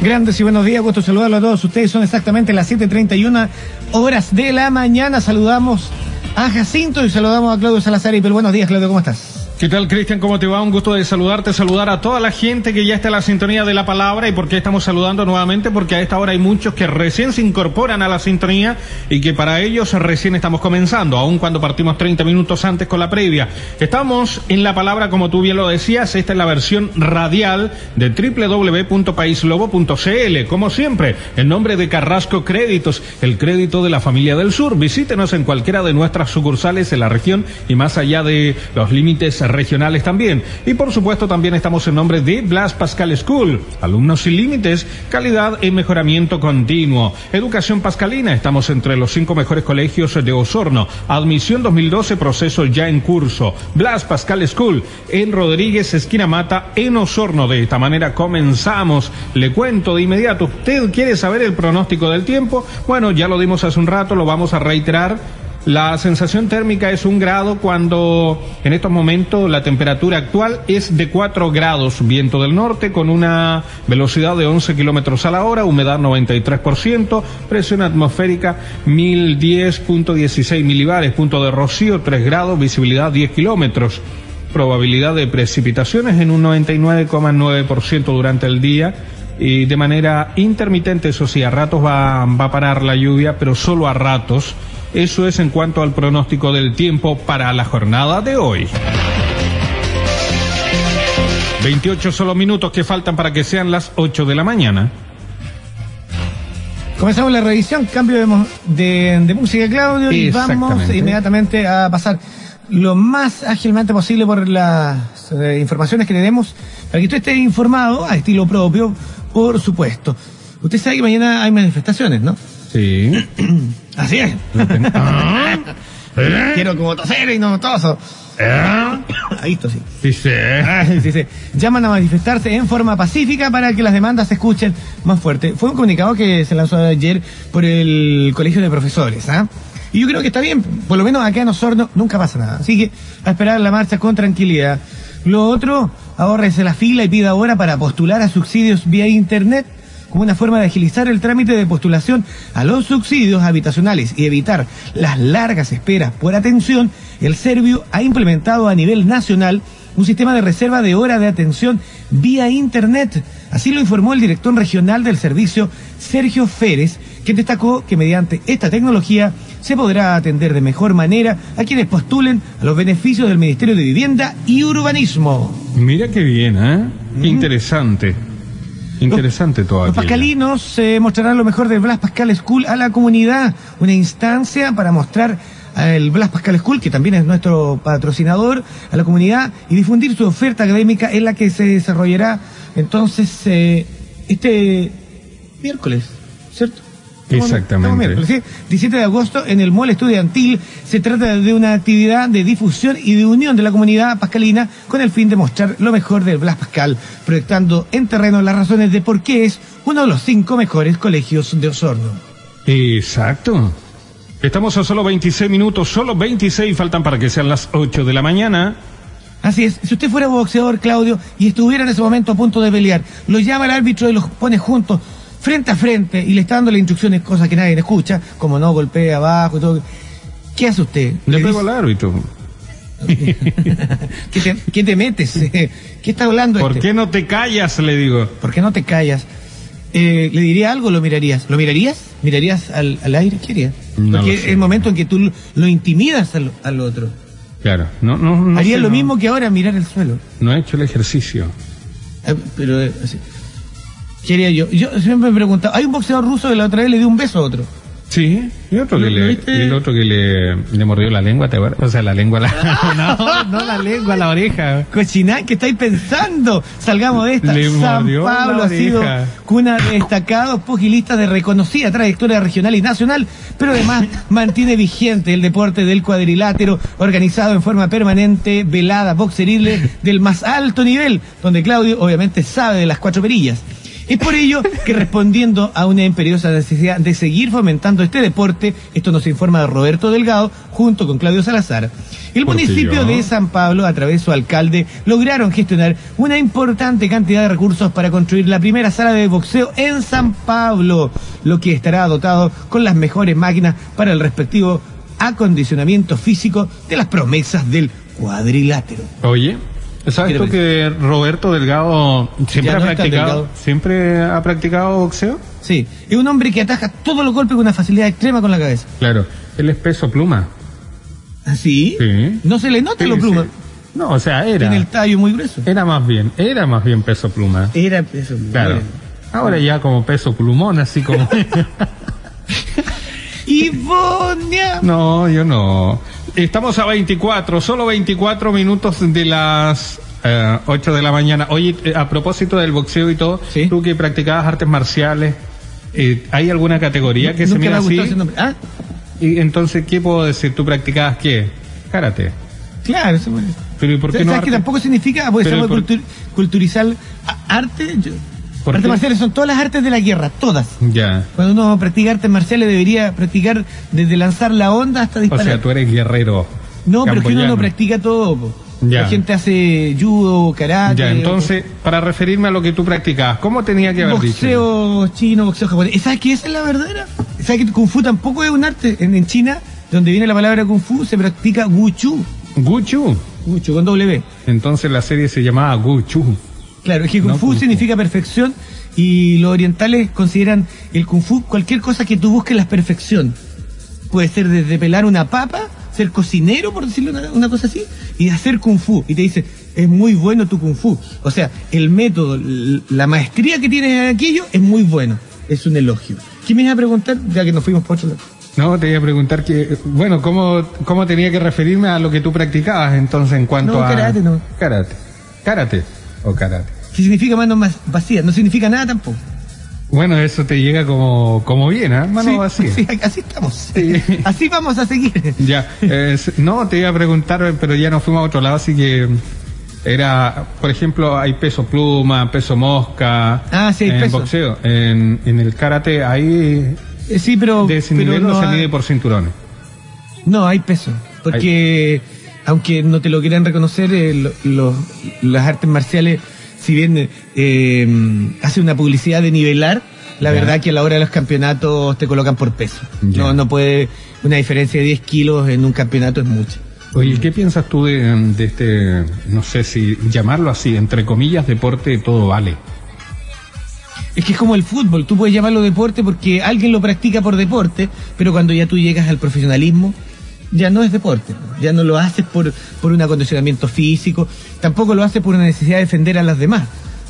Grandes y buenos días, gusto saludarlo a todos ustedes. Son exactamente las 7.31 horas de la mañana. Saludamos a Jacinto y saludamos a Claudio Salazar. Y buenos días, Claudio, ¿cómo estás? ¿Qué tal, Cristian? ¿Cómo te va? Un gusto de saludarte, saludar a toda la gente que ya está en la sintonía de la palabra. ¿Y por qué estamos saludando nuevamente? Porque a esta hora hay muchos que recién se incorporan a la sintonía y que para ellos recién estamos comenzando, aun cuando partimos 30 minutos antes con la previa. Estamos en la palabra, como tú bien lo decías, esta es la versión radial de www.paislobo.cl. Como siempre, en nombre de Carrasco Créditos, el crédito de la familia del sur. Visítenos en cualquiera de nuestras sucursales en la región y más allá de los límites regionales también. Y por supuesto también estamos en nombre de Blas Pascal School, alumnos sin límites, calidad y mejoramiento continuo. Educación Pascalina, estamos entre los cinco mejores colegios de Osorno. Admisión 2012, proceso ya en curso. Blas Pascal School, en Rodríguez, esquina Mata, en Osorno. De esta manera comenzamos. Le cuento de inmediato, ¿usted quiere saber el pronóstico del tiempo? Bueno, ya lo dimos hace un rato, lo vamos a reiterar. La sensación térmica es un grado cuando en estos momentos la temperatura actual es de 4 grados, viento del norte con una velocidad de 11 kilómetros a la hora, humedad 93%, presión atmosférica 1010.16 milibares, punto de rocío 3 grados, visibilidad 10 kilómetros, probabilidad de precipitaciones en un 99,9% durante el día y de manera intermitente, eso sí, a ratos va, va a parar la lluvia, pero solo a ratos. Eso es en cuanto al pronóstico del tiempo para la jornada de hoy. 28 solo minutos que faltan para que sean las 8 de la mañana. Comenzamos la revisión, cambio de, de, de música, Claudio, y vamos inmediatamente a pasar lo más ágilmente posible por las eh, informaciones que tenemos para que usted esté informado a estilo propio, por supuesto. Usted sabe que mañana hay manifestaciones, ¿no? Sí. Así es. Quiero como toser y no toso. Ahí esto sí. Sí, sí. sí, sí. Llaman a manifestarse en forma pacífica para que las demandas se escuchen más fuerte. Fue un comunicado que se lanzó ayer por el Colegio de Profesores, ¿ah? Y yo creo que está bien, por lo menos acá en Osorno nunca pasa nada. Así que a esperar la marcha con tranquilidad. Lo otro, ahorrese la fila y pida hora para postular a subsidios vía internet como una forma de agilizar el trámite de postulación a los subsidios habitacionales y evitar las largas esperas por atención, el Servio ha implementado a nivel nacional un sistema de reserva de hora de atención vía Internet. Así lo informó el director regional del servicio, Sergio Férez, quien destacó que mediante esta tecnología se podrá atender de mejor manera a quienes postulen a los beneficios del Ministerio de Vivienda y Urbanismo. Mira qué bien, ¿eh? Qué interesante. Interesante todo Los pascalinos eh, mostrarán lo mejor del Blas Pascal School a la comunidad, una instancia para mostrar al Blas Pascal School, que también es nuestro patrocinador, a la comunidad y difundir su oferta académica en la que se desarrollará. Entonces eh, este miércoles, ¿cierto? Exactamente. 17 de agosto en el Mall Estudiantil. Se trata de una actividad de difusión y de unión de la comunidad pascalina con el fin de mostrar lo mejor del Blas Pascal, proyectando en terreno las razones de por qué es uno de los cinco mejores colegios de Osorno. Exacto. Estamos a solo 26 minutos, solo 26 faltan para que sean las 8 de la mañana. Así es, si usted fuera boxeador, Claudio, y estuviera en ese momento a punto de pelear, lo llama el árbitro y los pone juntos, frente a frente y le está dando las instrucciones, cosas que nadie le escucha, como no golpea abajo y todo. ¿Qué hace usted? Le, le pego al árbitro. ¿Qué, te, ¿Qué te metes? ¿Qué está hablando? ¿Por este? qué no te callas? Le digo. ¿Por qué no te callas? Eh, ¿Le diría algo lo mirarías? ¿Lo mirarías? ¿Mirarías al, al aire? ¿Qué harías? No Porque es el momento en que tú lo intimidas al, al otro. Claro, no, no, no. Haría sé, lo no. mismo que ahora mirar el suelo. No he hecho el ejercicio. Eh, Pero, eh, así. ¿Qué haría yo? Yo siempre me preguntaba, hay un boxeador ruso que la otra vez le dio un beso a otro. Sí, y otro que ¿Lo- lo le, y el otro que le, le mordió la lengua, ¿te acuerdas? O sea, la lengua, la... no, no la lengua, la oreja. Cochiná, ¿qué estáis pensando? Salgamos de esta. Le San mordió Pablo ha sido cuna de destacados pugilistas de reconocida trayectoria regional y nacional, pero además mantiene vigente el deporte del cuadrilátero, organizado en forma permanente, velada, boxerible, del más alto nivel, donde Claudio obviamente sabe de las cuatro perillas. Es por ello que respondiendo a una imperiosa necesidad de seguir fomentando este deporte, esto nos informa Roberto Delgado junto con Claudio Salazar, el municipio de San Pablo, a través de su alcalde, lograron gestionar una importante cantidad de recursos para construir la primera sala de boxeo en San Pablo, lo que estará dotado con las mejores máquinas para el respectivo acondicionamiento físico de las promesas del cuadrilátero. Oye, ¿sabes tú que Roberto Delgado siempre ha practicado siempre ha practicado boxeo? Sí, es un hombre que ataja todos los golpes con una facilidad extrema con la cabeza. Claro, él es peso pluma. ¿Ah, sí? Sí. No se le nota lo pluma. No, o sea, era. Tiene el tallo muy grueso. Era más bien, era más bien peso pluma. Era peso pluma. Claro. Ahora ya como peso plumón, así como. Ivonia. No, yo no. Estamos a 24, solo 24 minutos de las eh, 8 de la mañana. Oye, eh, a propósito del boxeo y todo, tú que practicabas artes marciales, eh, ¿hay alguna categoría que se mira así? ¿Ah? Y entonces, ¿qué puedo decir? ¿Tú practicabas qué? Karate. Claro, eso Pero ¿y por qué no que tampoco significa, porque se culturizar arte. Artes marciales son todas las artes de la guerra, todas. Ya. Cuando uno practica artes marciales debería practicar desde lanzar la onda hasta disparar. O sea, tú eres guerrero. No, pero es que uno no practica todo. Ya. La gente hace judo, karate. Ya, entonces, para referirme a lo que tú practicabas, ¿cómo tenía que haber boxeo dicho? chino, boxeo japonés. ¿Sabes qué? Esa es la verdadera. ¿Sabes que Kung Fu tampoco es un arte? En, China, donde viene la palabra Kung Fu, se practica Wuchu. Wuchu. Wuchu, con W. Entonces la serie se llamaba Wuchu. Claro, es que Kung Fu significa perfección y los orientales consideran el Kung Fu cualquier cosa que tú busques la perfección. Puede ser desde pelar una papa ser cocinero, por decirlo una, cosa así, y hacer kung fu. Y te dice, es muy bueno tu kung fu. O sea, el método, la maestría que tienes en aquello es muy bueno. Es un elogio. ¿Qué me iba a preguntar? Ya que nos fuimos por otro No, te iba a preguntar que, bueno, ¿cómo, ¿cómo tenía que referirme a lo que tú practicabas entonces en cuanto no, a... karate no. Karate. Karate o karate. ¿Qué significa mano más vacía? No significa nada tampoco. Bueno, eso te llega como, como bien, ¿eh? Mano sí, Sí, así estamos. Así vamos a seguir. Ya. no, te iba a preguntar, pero ya nos fuimos a otro lado, así que era, por ejemplo, hay peso pluma, peso mosca. Ah, sí, en boxeo. En, en el karate hay. Eh, sí, pero. De ese nivel no, se mide por cinturones. No, hay peso. Porque, aunque no te lo quieran reconocer, eh, las artes marciales si bien eh, hace una publicidad de nivelar, la verdad que a la hora de los campeonatos te colocan por peso. No, no puede, una diferencia de 10 kilos en un campeonato es mucho. Oye, ¿qué piensas tú de, este, no sé si llamarlo así, entre comillas, deporte, todo vale? Es que es como el fútbol, tú puedes llamarlo deporte porque alguien lo practica por deporte, pero cuando ya tú llegas al profesionalismo, ya no es deporte, ya no lo haces por, por un acondicionamiento físico, tampoco lo haces por una necesidad de defender a las demás.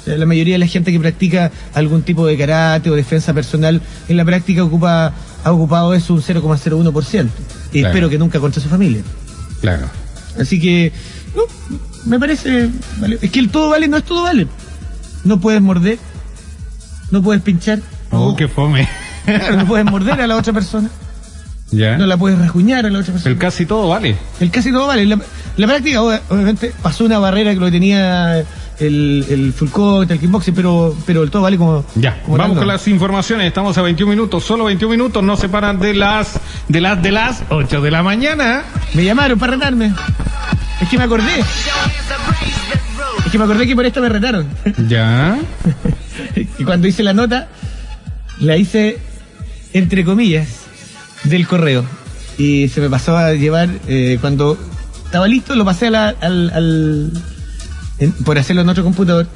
la mayoría de la gente que practica algún tipo de karate o defensa personal en la práctica ocupa, ha ocupado eso un 0,01%. Y espero que nunca contra su familia. Claro. Así que, no, me parece. Es que el todo vale no es todo vale. No puedes morder, no puedes pinchar. Oh, qué fome. no puedes morder a la otra persona. No la puedes rasguñar a la otra persona. El casi todo vale. El casi todo vale. La, práctica, obviamente, pasó una barrera que lo tenía el, el full court, el kickboxing, pero, pero el todo vale como. Ya, vamos con las informaciones. Estamos a 21 minutos, solo 21 minutos, no se paran de las, de las, de las 8 de la mañana. Me llamaron para retarme. Es que me acordé. Es que me acordé que por esto me retaron. Ya. y cuando hice la nota, la hice entre comillas del correo. Y se me pasó a llevar, eh, cuando estaba listo, lo pasé al, al por hacerlo en otro computador,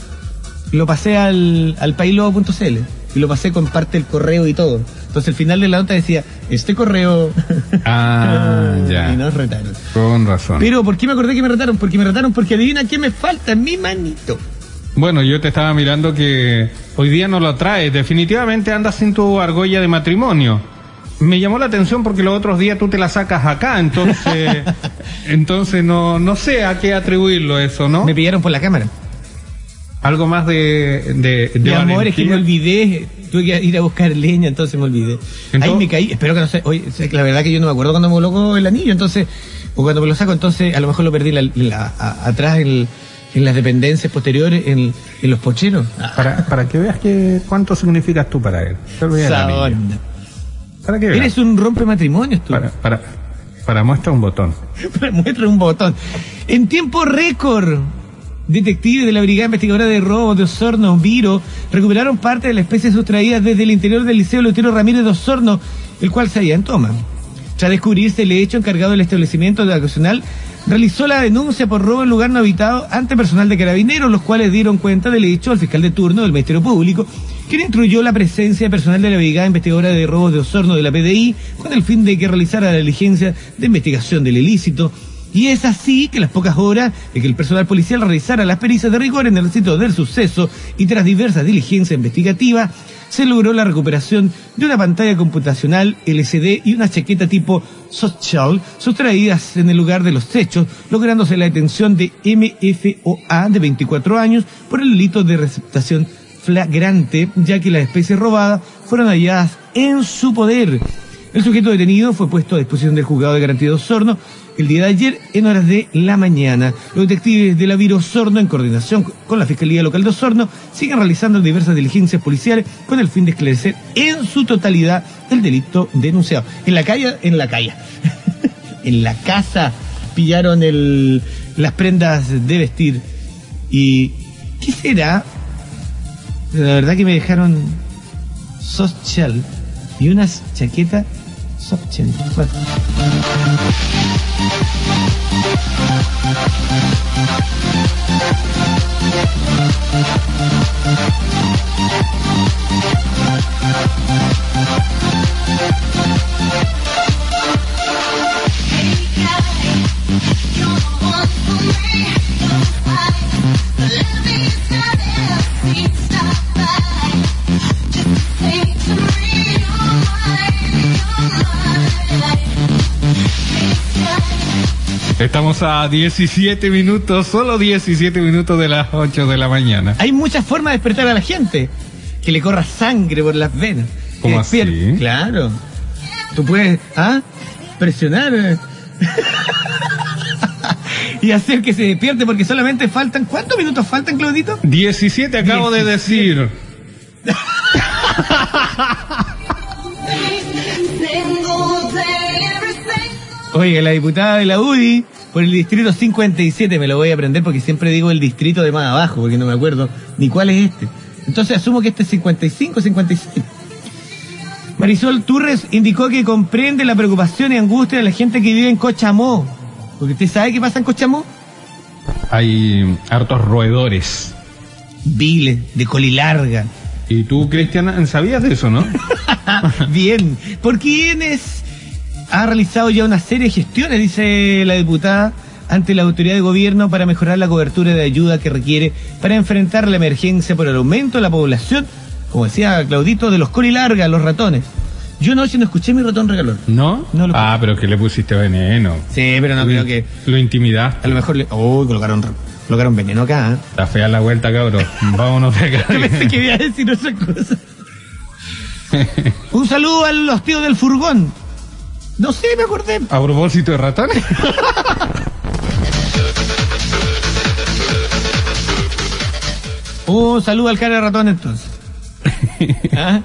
lo pasé al, al y lo pasé con parte del correo y todo. Entonces el final de la nota decía, este correo... Ah, ya. Y nos retaron. Con razón. Pero ¿por qué me acordé que me retaron? Porque me retaron porque adivina qué me falta en mi manito. Bueno, yo te estaba mirando que hoy día no lo traes. Definitivamente andas sin tu argolla de matrimonio me llamó la atención porque los otros días tú te la sacas acá, entonces, entonces no, no sé a qué atribuirlo eso, ¿no? Me pillaron por la cámara. Algo más de, de, de Mi amor, es que me olvidé. Tuve que ir a buscar leña, entonces me olvidé. Ahí me caí. Espero que no sé. Oye, la verdad que yo no me acuerdo cuando me colocó el anillo, entonces, o cuando me lo saco, entonces a lo mejor lo perdí la, atrás en las dependencias posteriores, en, en los pocheros. Para, para que veas que cuánto significas tú para él. Para. Eres un rompe matrimonios tú. Para, para, para muestra un botón. Muestra un botón. En tiempo récord, detectives de la Brigada Investigadora de Robos de Osorno, Viro, recuperaron parte de la especie sustraída desde el interior del Liceo Lutero Ramírez de Osorno, el cual se halla en toma. Tras descubrirse el hecho, encargado del establecimiento educacional realizó la denuncia por robo en lugar no habitado ante personal de carabineros, los cuales dieron cuenta del hecho al fiscal de turno del Ministerio Público, quien instruyó la presencia personal de la Brigada Investigadora de Robos de Osorno de la PDI con el fin de que realizara la diligencia de investigación del ilícito. Y es así que las pocas horas de que el personal policial realizara las pericias de rigor en el sitio del suceso y tras diversas diligencias investigativas, se logró la recuperación de una pantalla computacional LCD y una chaqueta tipo Softshell sustraídas en el lugar de los hechos, lográndose la detención de MFOA de 24 años por el delito de receptación flagrante, ya que las especies robadas fueron halladas en su poder. El sujeto detenido fue puesto a disposición del juzgado de garantía de Osorno el día de ayer en horas de la mañana. Los detectives de la Viro Osorno, en coordinación con la Fiscalía Local de Osorno, siguen realizando diversas diligencias policiales con el fin de esclarecer en su totalidad el delito denunciado. En la calle, en la calle, en la casa pillaron el, las prendas de vestir. ¿Y qué será? La verdad que me dejaron social y unas chaquetas. Bueno. Estamos a 17 minutos, solo 17 minutos de las 8 de la mañana. Hay muchas formas de despertar a la gente. Que le corra sangre por las venas. ¿Cómo así? Claro. Tú puedes, ¿ah? Presionar. y hacer que se despierte porque solamente faltan. ¿Cuántos minutos faltan, Claudito? 17 acabo de 17. decir. Oiga, la diputada de la UDI por el distrito 57, me lo voy a aprender porque siempre digo el distrito de más abajo, porque no me acuerdo ni cuál es este. Entonces asumo que este es 55, 56. Marisol Turres indicó que comprende la preocupación y angustia de la gente que vive en Cochamó. Porque usted sabe qué pasa en Cochamó. Hay hartos roedores. Viles, de colilarga. Y tú, Cristian, sabías de eso, ¿no? Bien. ¿Por quiénes ha realizado ya una serie de gestiones, dice la diputada, ante la autoridad de gobierno para mejorar la cobertura de ayuda que requiere para enfrentar la emergencia por el aumento de la población, como decía Claudito, de los colilargas, los ratones. Yo anoche no escuché mi ratón regalón. ¿No? No lo- ah, pero que le pusiste veneno. Sí, pero no creo que... Lo intimidaste. A lo mejor le... Oh, colocaron, colocaron veneno acá. ¿eh? Está fea la vuelta, cabrón. Vámonos de acá. Yo pensé que iba a decir otra cosa. Un saludo a los tíos del furgón. No sé, me acordé. A propósito de ratones. Un saludo al cara de ratón entonces. ¿Ah?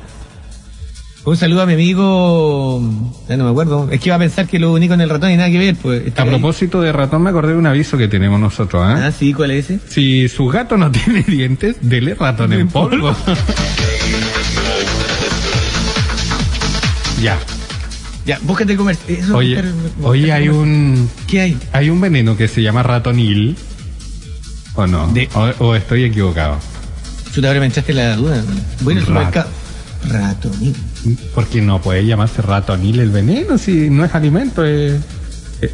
Un saludo a mi amigo. Ya no me acuerdo. Es que iba a pensar que lo único en el ratón y nada que ver. Pues, A ahí. propósito de ratón, me acordé de un aviso que tenemos nosotros, ¿ah? Ah, sí, ¿cuál es ese? Si su gato no tiene dientes, dele ratón en polvo. ya. Ya, búscate comer. Eso Oye, buscar- oye, buscar hay un ¿Qué hay? hay un veneno que se llama ratonil. ¿O no? De- O, o estoy equivocado. Chuta, ahora me echaste la duda. Voy al Rat-. Ratonil. Porque no puede llamarse ratonil el veneno si no es alimento, es,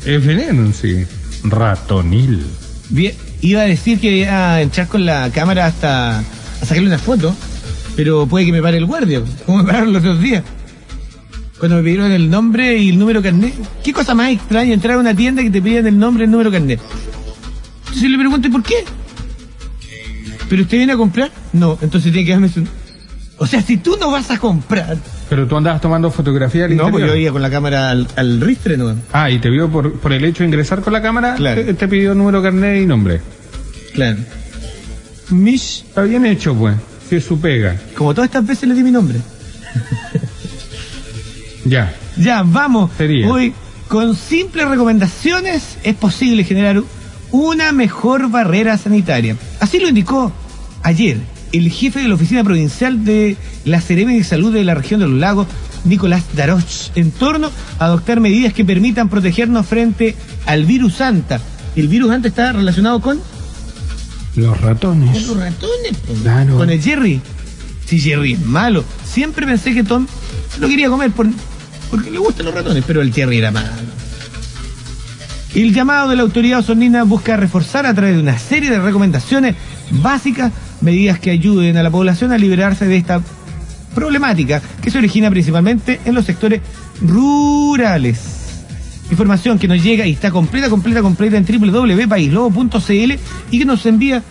es- veneno en sí. Ratonil. Bien, iba a decir que iba a entrar con la cámara hasta a sacarle una foto, pero puede que me pare el guardia, como me pararon los otros días. Cuando me pidieron el nombre y el número carnet. ¿Qué cosa más extraña entrar a una tienda que te piden el nombre y el número carnet? Entonces le pregunto, ¿y por qué? ¿Pero usted viene a comprar? No, entonces tiene que darme su... O sea, si tú no vas a comprar... Pero tú andabas tomando fotografía al No, pues yo iba con la cámara al, al ristre, ¿no? Ah, y te vio por, por el hecho de ingresar con la cámara, Claro. te, te pidió número carnet y nombre. Claro. Mish, Está bien hecho, pues. Es su pega. como todas estas veces le di mi nombre. Ya. Ya, vamos. Sería. Hoy, con simples recomendaciones, es posible generar una mejor barrera sanitaria. Así lo indicó ayer el jefe de la Oficina Provincial de la Seremi de Salud de la región de los lagos, Nicolás Daroch, en torno a adoptar medidas que permitan protegernos frente al virus Santa. El virus Santa está relacionado con, Los con ratones. los ratones. Claro. con el Jerry. Si Jerry es malo. Siempre pensé que Tom lo quería comer por- porque le gustan los ratones, pero el Jerry era malo. El llamado de la autoridad osornina busca reforzar a través de una serie de recomendaciones básicas medidas que ayuden a la población a liberarse de esta problemática que se origina principalmente en los sectores rurales. Información que nos llega y está completa, completa, completa en www.paislobo.cl y que nos envía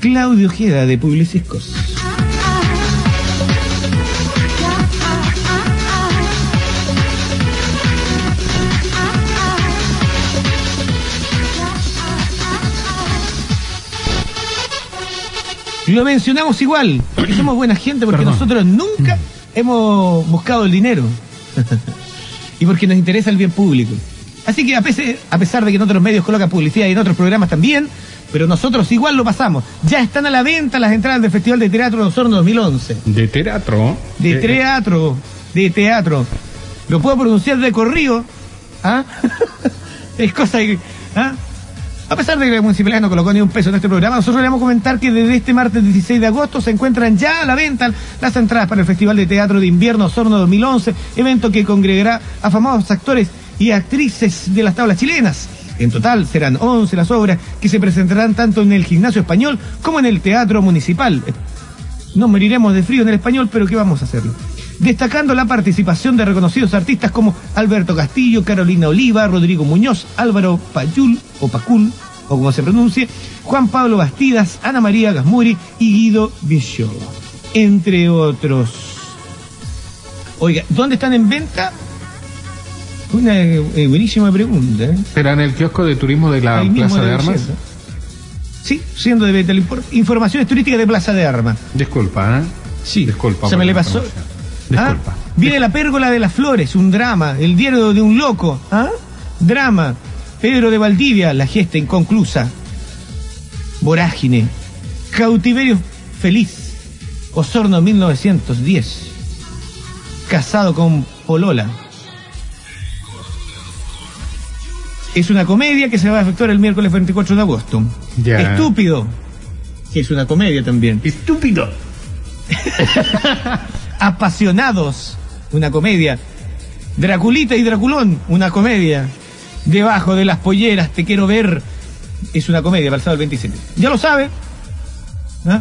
Claudio Ojeda de Publiciscos. Lo mencionamos igual, porque somos buena gente, porque Perdón. nosotros nunca hemos buscado el dinero. y porque nos interesa el bien público. Así que a pesar, a pesar de que en otros medios colocan publicidad y en otros programas también, pero nosotros igual lo pasamos. Ya están a la venta las entradas del Festival de Teatro de Osorno 2011. De teatro. De Eh, teatro, de teatro. Lo puedo pronunciar de corrido. ¿Ah? es cosa que... ¿ah? A pesar de que la municipalidad no colocó ni un peso en este programa, nosotros le vamos a comentar que desde este martes 16 de agosto se encuentran ya a la venta las entradas para el Festival de Teatro de Invierno Osorno 2011, evento que congregará a famosos actores y actrices de las tablas chilenas. En total serán 11 las obras que se presentarán tanto en el gimnasio español como en el teatro municipal. Nos moriremos de frío en el español, pero ¿qué vamos a hacerlo? Destacando la participación de reconocidos artistas como Alberto Castillo, Carolina Oliva, Rodrigo Muñoz, Álvaro Payul, o Pacul, o como se pronuncie, Juan Pablo Bastidas, Ana María Gasmuri y Guido Bichot, entre otros. Oiga, ¿dónde están en venta? Una eh, buenísima pregunta. ¿eh? ¿Será en el kiosco de turismo de la Ahí Plaza de Armas? Sí, siendo de venta. Informaciones turísticas de Plaza de Armas. Disculpa, ¿eh? Sí, Disculpa Se me le pasó. ¿Ah? Disculpa. Viene la pérgola de las flores, un drama. El diario de un loco. ¿Ah? Drama. Pedro de Valdivia, la gesta inconclusa. Vorágine. Cautiverio feliz. Osorno 1910. Casado con Polola. Es una comedia que se va a efectuar el miércoles 24 de agosto. Ya. Estúpido. Que es una comedia también. Estúpido. Apasionados, una comedia. Draculita y Draculón, una comedia. Debajo de las polleras, te quiero ver, es una comedia para el sábado 27. Ya lo sabe. ¿Ah?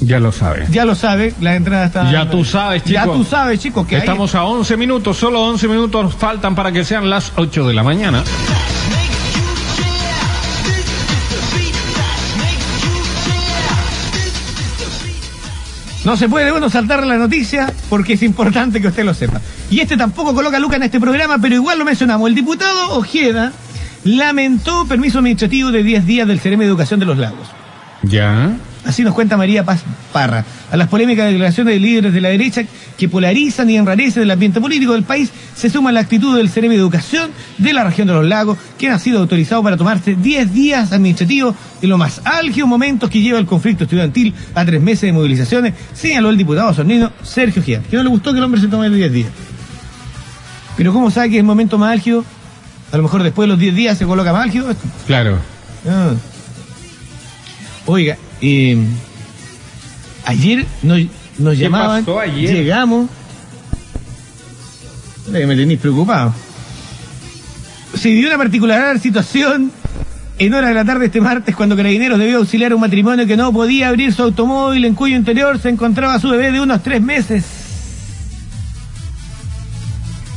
Ya lo sabes. Ya lo sabe, la entrada está. Ya tú sabes, chico. Ya tú sabes, chicos, que Estamos a 11 minutos, solo 11 minutos faltan para que sean las 8 de la mañana. No se puede uno saltar la noticia porque es importante que usted lo sepa. Y este tampoco coloca Luca en este programa, pero igual lo mencionamos. El diputado Ojeda lamentó permiso administrativo de 10 días del Ceremi de Educación de los Lagos. Ya. Así nos cuenta María Paz Parra. A las polémicas declaraciones de líderes de la derecha que polarizan y enrarecen el ambiente político del país, se suma la actitud del Ceremi de Educación de la región de los lagos, quien ha sido autorizado para tomarse 10 días administrativos en los más álgidos momentos que lleva el conflicto estudiantil a tres meses de movilizaciones, señaló el diputado sornino Sergio Gia, que no le gustó que el hombre se tome 10 días. Pero ¿cómo sabe que es el momento más álgido? A lo mejor después de los 10 días se coloca más álgido. Claro. Ah. Oiga, eh, ayer nos, nos ¿Qué llamaban, pasó ayer? llegamos. Me tenéis preocupado. Se dio una particular situación en hora de la tarde este martes cuando Carabineros debió auxiliar a un matrimonio que no podía abrir su automóvil en cuyo interior se encontraba su bebé de unos tres meses.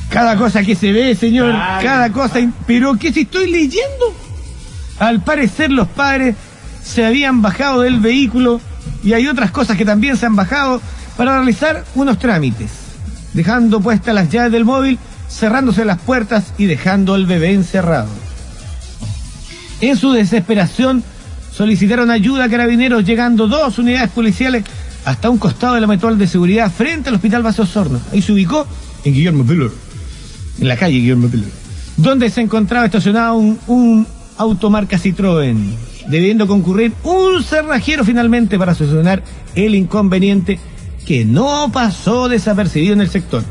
Cada cosa que se ve, señor, Ay, cada cosa. Pero que si estoy leyendo. Al parecer los padres se habían bajado del vehículo y hay otras cosas que también se han bajado para realizar unos trámites, dejando puestas las llaves del móvil, cerrándose las puertas y dejando al bebé encerrado. En su desesperación solicitaron ayuda a carabineros llegando dos unidades policiales hasta un costado de la metual de seguridad frente al Hospital Vaso Osorno. Ahí se ubicó en Guillermo Piller, en la calle Guillermo Piller, donde se encontraba estacionado un, un automarca Citroën, debiendo concurrir un cerrajero finalmente para solucionar el inconveniente que no pasó desapercibido en el sector.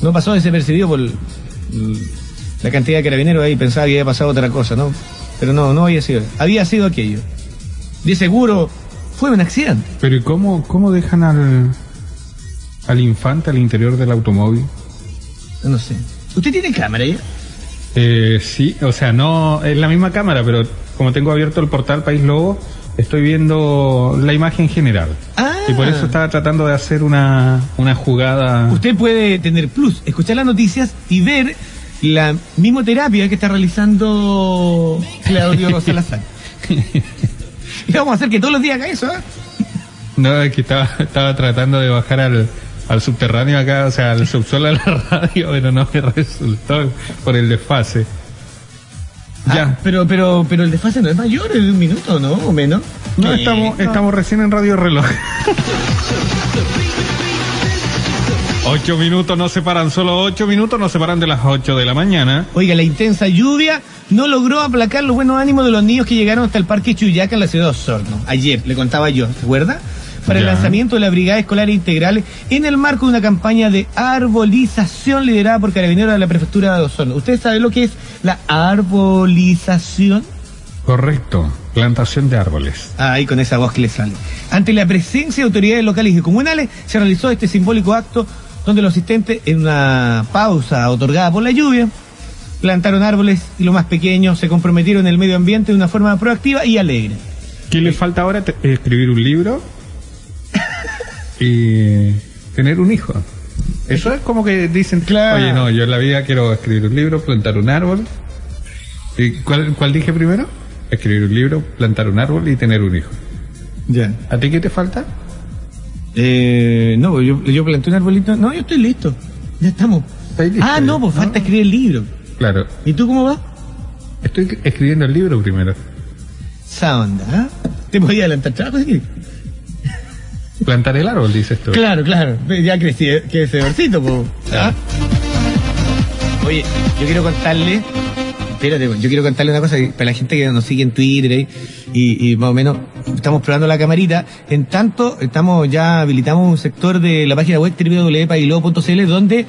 No pasó desapercibido por la cantidad de carabineros ahí, pensaba que había pasado otra cosa, ¿no? Pero no, no había sido. Había sido aquello. De seguro fue un accidente. Pero ¿y cómo, cómo dejan al, al infante al interior del automóvil? No sé. ¿Usted tiene cámara ya? Eh, sí, o sea, no es la misma cámara, pero como tengo abierto el portal País Lobo, estoy viendo la imagen general. Ah. Y por eso estaba tratando de hacer una, una jugada. Usted puede tener plus, escuchar las noticias y ver la terapia que está realizando Claudio Rosa Salazar. y vamos a hacer que todos los días haga eso, ¿eh? No, es que estaba, estaba tratando de bajar al, al subterráneo acá, o sea, al subsuelo de la radio, pero no me resultó por el desfase. Ah, ya. Pero, pero, pero el desfase no es mayor, es de un minuto, ¿no? O menos. No, estamos, estamos recién en Radio Reloj. Ocho minutos nos separan, solo ocho minutos nos separan de las ocho de la mañana. Oiga, la intensa lluvia no logró aplacar los buenos ánimos de los niños que llegaron hasta el Parque Chuyaca en la ciudad de Osorno. Ayer, le contaba yo, ¿se acuerda? Para el lanzamiento de la Brigada Escolar Integral en el marco de una campaña de arbolización liderada por Carabineros de la Prefectura de Osorno. ¿Usted sabe lo que es la arbolización? Correcto, plantación de árboles. Ahí con esa voz que le sale. Ante la presencia de autoridades locales y comunales, se realizó este simbólico acto donde los asistentes, en una pausa otorgada por la lluvia, plantaron árboles y los más pequeños se comprometieron en el medio ambiente de una forma proactiva y alegre. ¿Qué le falta ahora? ¿Escribir un libro? Y tener un hijo. Eso es como que dicen, claro. oye, no, yo en la vida quiero escribir un libro, plantar un árbol. ¿Y cuál, cuál dije primero? Escribir un libro, plantar un árbol y tener un hijo. Ya. ¿A ti qué te falta? Eh, no, yo, yo planté un arbolito. No, yo estoy listo. Ya estamos. ah, no, pues falta escribir el libro. Claro. ¿Y tú cómo vas? Estoy escribiendo el libro primero. Esa onda, ¿eh? ¿Te podía adelantar trabajo? Plantar el árbol, dices tú. Claro, claro. Ya crecí, que ese versito, pues. ¿Ah? Oye, yo quiero contarle espérate, yo quiero contarle una cosa para la gente que nos sigue en Twitter y, más o menos estamos probando la camarita. En tanto, estamos ya habilitamos un sector de la página web www.pailo.cl donde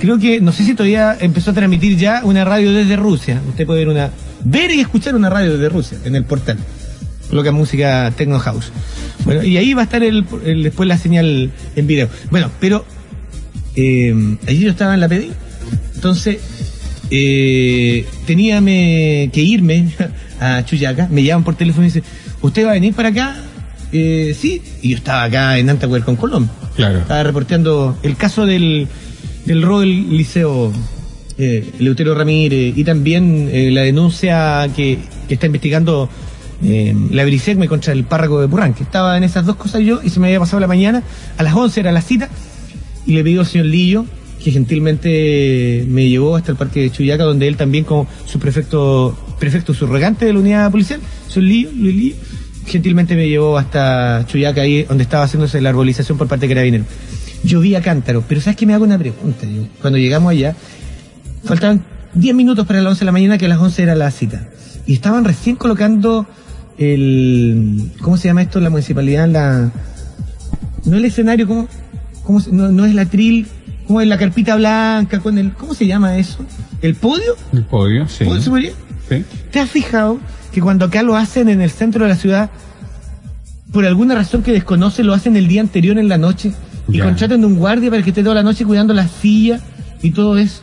creo que, no sé si todavía empezó a transmitir ya una radio desde Rusia. Usted puede ver una, ver y escuchar una radio desde Rusia en el portal. Coloca música Techno House. Bueno, y ahí va a estar el, después la señal en video. Bueno, pero eh, allí yo estaba en la PDI. Entonces, eh, tenía que irme a Chuyaca, me llaman por teléfono y dicen, ¿usted va a venir para acá? Eh, sí, y yo estaba acá en Antahuel con Colón. Claro. Estaba reporteando el caso del, del robo del liceo eh, Leutero Ramírez y también eh, la denuncia que, que está investigando eh, la Brisegme contra el párrago de Purrán, que estaba en esas dos cosas yo y se me había pasado la mañana, a las 11 era la cita y le pido al señor Lillo que gentilmente me llevó hasta el parque de Chuyaca, donde él también como su prefecto, prefecto subrogante de la unidad policial, su lío, Luis Lío, gentilmente me llevó hasta Chuyaca, ahí donde estaba haciéndose la arbolización por parte de Carabineros. Yo vi a Cántaro, pero ¿sabes que me hago una pregunta? Cuando llegamos allá, faltaban 10 minutos para las 11 de la mañana, que a las 11 era la cita. Y estaban recién colocando el, ¿cómo se llama esto? La municipalidad, la, no el escenario, ¿cómo? ¿Cómo no, no es la tril, como en la carpita blanca, con el, ¿cómo se llama eso? ¿El podio? El podio, sí. ¿Podio sí. ¿Te has fijado que cuando acá lo hacen en el centro de la ciudad, por alguna razón que desconoce, lo hacen el día anterior en la noche? Y contratan un guardia para que esté toda la noche cuidando la silla y todo eso.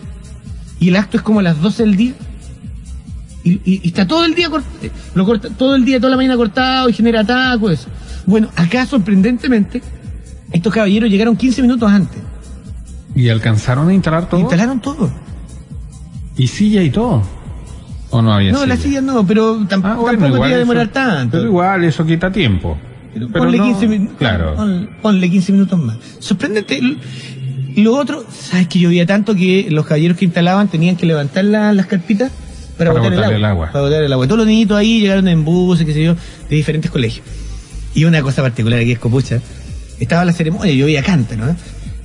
Y el acto es como a las 12 del día. Y, está todo el día eh, lo corta, todo el día, toda la mañana cortado y genera tacos. Bueno, acá sorprendentemente, estos caballeros llegaron 15 minutos antes. ¿Y alcanzaron a instalar todo? Instalaron todo. ¿Y silla y todo? ¿O no había No, la silla no, pero ah, tampoco iba a demorar tanto. Pero igual, eso quita tiempo. Pero, ponle, 15 minutos, claro. ponle 15 minutos más. Sorprendente. Lo otro, ¿sabes que llovía tanto que los caballeros que instalaban tenían que levantar las carpitas para, Para botar, botar el, el agua. Para botar el agua. Todos los niñitos ahí llegaron en buses, qué sé yo, de diferentes colegios. Y una cosa particular aquí es Copucha. Estaba la ceremonia, yo veía cántaro, ¿no?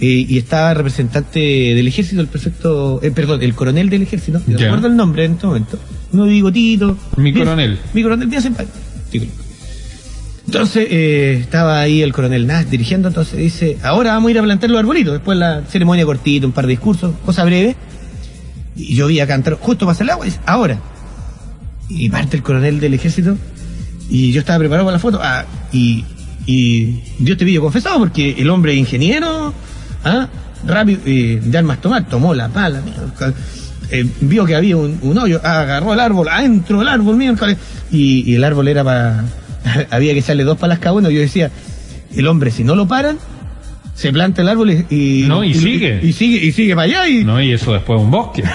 Eh, y estaba el representante del ejército, el prefecto, eh, perdón, el coronel del ejército, no recuerdo el nombre en este momento, uno de bigotito. Mi bien- coronel. Mi coronel, bien. Entonces, eh, estaba ahí el coronel Nash dirigiendo, entonces dice, ahora vamos a ir a plantar los arbolitos, después la ceremonia cortita, un par de discursos, cosa breve. Y yo vi a cantar, justo pasa el agua, y dice, ahora. Y parte el coronel del ejército, y yo estaba preparado para la foto, ah, y, y Dios te pillo confesado, porque el hombre ingeniero, ah, rápido, eh, de armas tomar, tomó la pala, eh, vio que había un, hoyo, agarró el árbol, adentro del árbol, mira, y, y el árbol era para, había que echarle dos palas cada uno, yo decía, el hombre si no lo paran, se planta el árbol y, y- No, y sigue. y, sigue y sigue para allá y No, y eso después un bosque.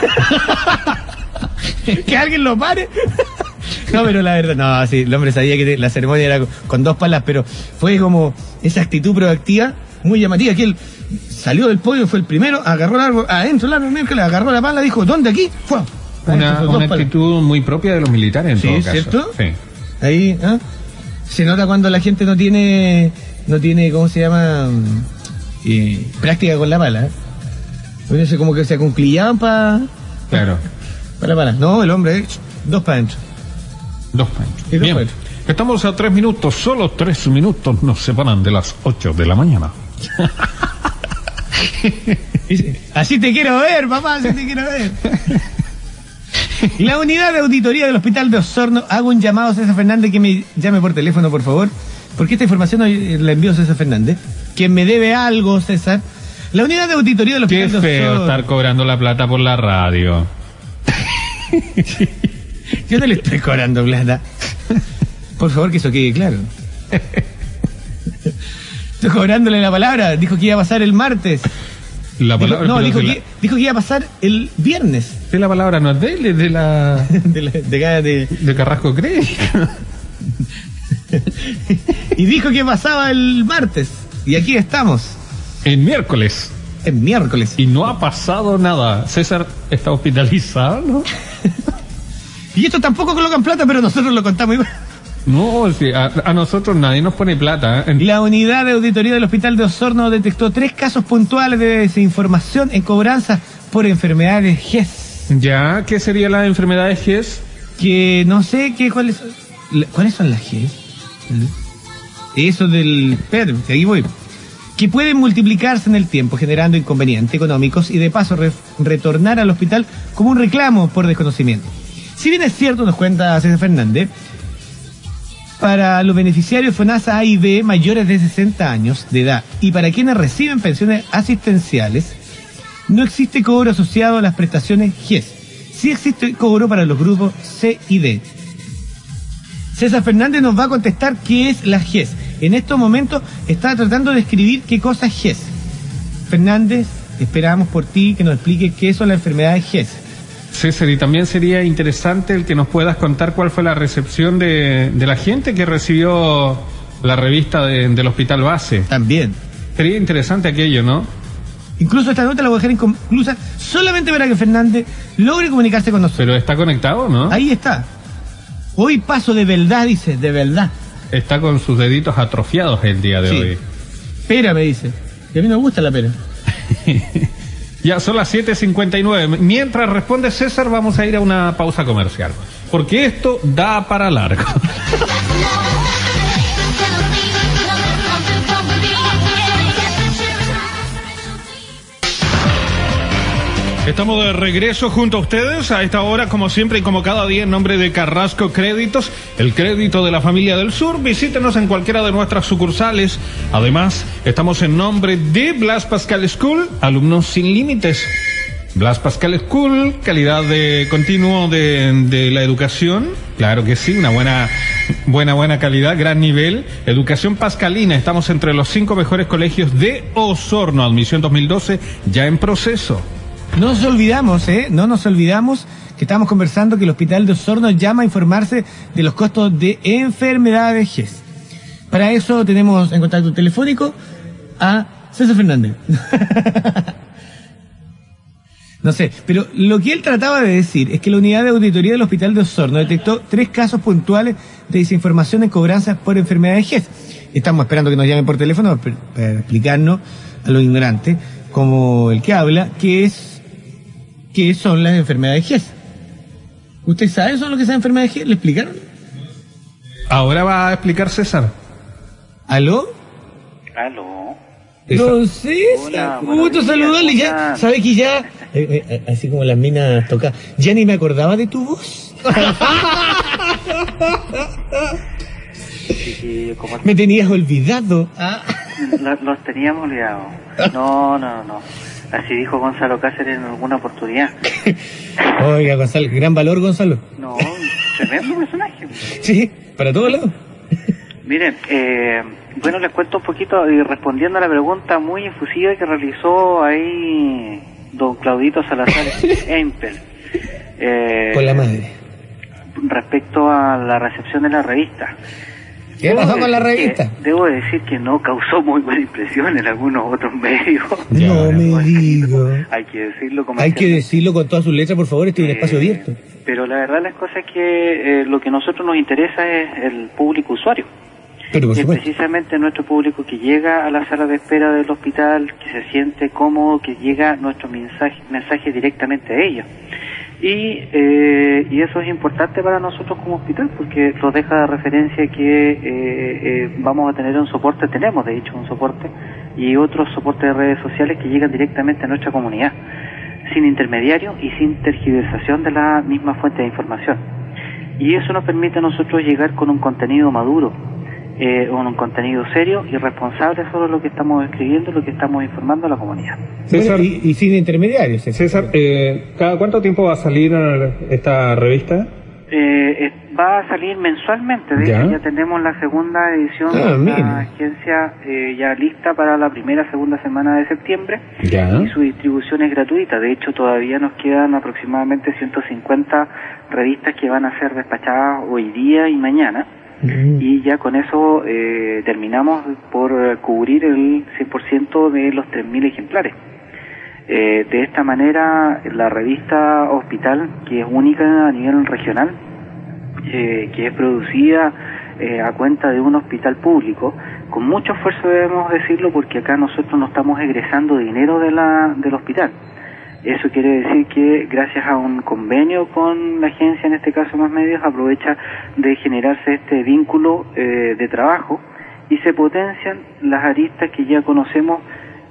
que alguien lo pare. No, pero la verdad, no, sí, el hombre sabía que la ceremonia era con, dos palas, pero fue como esa actitud proactiva muy llamativa, que él salió del podio, fue el primero, agarró el árbol, adentro del árbol, miércoles, agarró la pala, dijo, ¿dónde aquí? Fue. Una, palas. actitud muy propia de los militares en Sí, todo caso. ¿cierto? Sí. Ahí, ¿ah? Se nota cuando la gente no tiene, no tiene, ¿cómo se llama? Eh, práctica con la pala. ¿eh? Entonces como que se acumplillaban para Claro. la pala. No, el hombre, eh, dos para adentro. Dos panchos. Y dos Bien. panchos. Estamos a tres minutos, solo tres minutos nos separan de las ocho de la mañana. Así te quiero ver, papá, así te quiero ver. La unidad de auditoría del Hospital de Osorno, hago un llamado a César Fernández que me llame por teléfono, por favor, porque esta información hoy la envió César Fernández, que me debe algo, César. La unidad de auditoría del Qué Hospital de feo estar cobrando la plata por la radio. Yo no le estoy cobrando plata. Por favor, que eso quede claro. Estoy cobrándole la palabra. Dijo que iba a pasar el martes. La Dijo- palabra, no, dijo de, que, dijo que iba a pasar el viernes. de la palabra no es de él, es de la De, la- de de- de Carrasco Crédito. y dijo que pasaba el martes. Y aquí estamos. El miércoles. Es miércoles. Y no ha pasado nada. César está hospitalizado, ¿no? Y esto tampoco colocan plata, pero nosotros lo contamos igual. No, sí, a, a nosotros nadie nos pone plata. ¿eh? En- La unidad de auditoría del Hospital de Osorno detectó tres casos puntuales de desinformación en cobranza por enfermedades GES. Ya, ¿qué sería la enfermedad de GES? Que no sé qué cuáles ¿Cuáles son las GES? Eso del. Espérate, aquí voy. Que pueden multiplicarse en el tiempo, generando inconvenientes económicos y de paso re- retornar al hospital como un reclamo por desconocimiento. Si bien es cierto, nos cuenta César Fernández, para los beneficiarios FONASA A y B mayores de 60 años de edad y para quienes reciben pensiones asistenciales, no existe cobro asociado a las prestaciones GES. Sí existe cobro para los grupos C y D. César Fernández nos va a contestar qué es la GES. En estos momentos está tratando de escribir qué cosa es GES. Fernández, esperamos por ti que nos explique qué son las enfermedades GES. César, y también sería interesante el que nos puedas contar cuál fue la recepción de, de la gente que recibió la revista de- del Hospital Base. También. Sería interesante aquello, ¿no? Incluso esta nota la voy a dejar inconclusa solamente para que Fernández logre comunicarse con nosotros. Pero está conectado, ¿no? Ahí está. Hoy paso de verdad, dice, de verdad. Está con sus deditos atrofiados el día de Sí. hoy. Pera, me dice. Y a mí no me gusta la pera. Ya son las 7.59. Mientras responde César, vamos a ir a una pausa comercial. Porque esto da para largo. Estamos de regreso junto a ustedes a esta hora, como siempre y como cada día, en nombre de Carrasco Créditos, el crédito de la familia del sur. Visítenos en cualquiera de nuestras sucursales. Además, estamos en nombre de Blas Pascal School, alumnos sin límites. Blas Pascal School, calidad de continuo de, de la educación. Claro que sí, una buena, buena, buena calidad, gran nivel. Educación pascalina, estamos entre los cinco mejores colegios de Osorno, admisión 2012, ya en proceso. No nos olvidamos, ¿eh? No nos olvidamos que estamos conversando que el Hospital de Osorno llama a informarse de los costos de enfermedades GES. Para eso tenemos en contacto telefónico a César Fernández. No sé, pero lo que él trataba de decir es que la unidad de auditoría del Hospital de Osorno detectó tres casos puntuales de desinformación en cobranzas por enfermedad de GES. Estamos esperando que nos llamen por teléfono para explicarnos a los ignorantes, como el que habla, qué es, qué son las enfermedades GES. ¿Usted sabe eso lo que es enfermedad de GES? ¿Le explicaron? Ahora va a explicar César. ¿Aló? Aló. Don César, gusto saludarle. Ya, ¿sabe que ya, eh, eh, así como las minas tocadas, ya ni me acordaba de tu voz? Me tenías olvidado. Los, teníamos olvidados. No, no, no. Así dijo Gonzalo Cáceres en alguna oportunidad. Oiga, Gonzalo, gran valor, Gonzalo. No, tremendo personaje. Sí, para todos lados. Miren, eh, bueno, les cuento un poquito y respondiendo a la pregunta muy infusiva que realizó ahí don Claudito Salazar Empel. Eh, con la madre. Respecto a la recepción de la revista. ¿Qué pasó con la revista? debo decir que no causó muy buena impresión en algunos otros medios. No me digo. Hay que decirlo como Hay que decirlo con todas sus letras, por favor, este es un espacio abierto. Pero la verdad las cosas es que eh, lo que a nosotros nos interesa es el público usuario. Pero es precisamente nuestro público que llega a la sala de espera del hospital, que se siente cómodo, que llega nuestro mensaje, mensaje directamente a ellos. Y, eh, y eso es importante para nosotros como hospital porque nos deja de referencia que eh, eh, vamos a tener un soporte, tenemos de hecho un soporte y otros soportes de redes sociales que llegan directamente a nuestra comunidad, sin intermediario y sin tergiversación de la misma fuente de información. Y eso nos permite a nosotros llegar con un contenido maduro, eh, un contenido serio y responsable sobre lo que estamos escribiendo, lo que estamos informando a la comunidad. César, y, sin intermediarios. César, eh, ¿cada cuánto tiempo va a salir esta revista? Eh, va a salir mensualmente, de hecho ya tenemos la segunda edición ah, de la agencia eh, ya lista para la primera, segunda semana de septiembre y su distribución es gratuita, de hecho todavía nos quedan aproximadamente 150 revistas que van a ser despachadas hoy día y mañana y ya con eso eh, terminamos por cubrir el 100% de los 3.000 ejemplares. Eh, de esta manera, la revista Hospital, que es única a nivel regional, eh, que es producida a cuenta de un hospital público, con mucho esfuerzo debemos decirlo porque acá nosotros no estamos egresando dinero de la, del hospital. Eso quiere decir que gracias a un convenio con la agencia, en este caso Más Medios, aprovecha de generarse este vínculo eh, de trabajo y se potencian las aristas que ya conocemos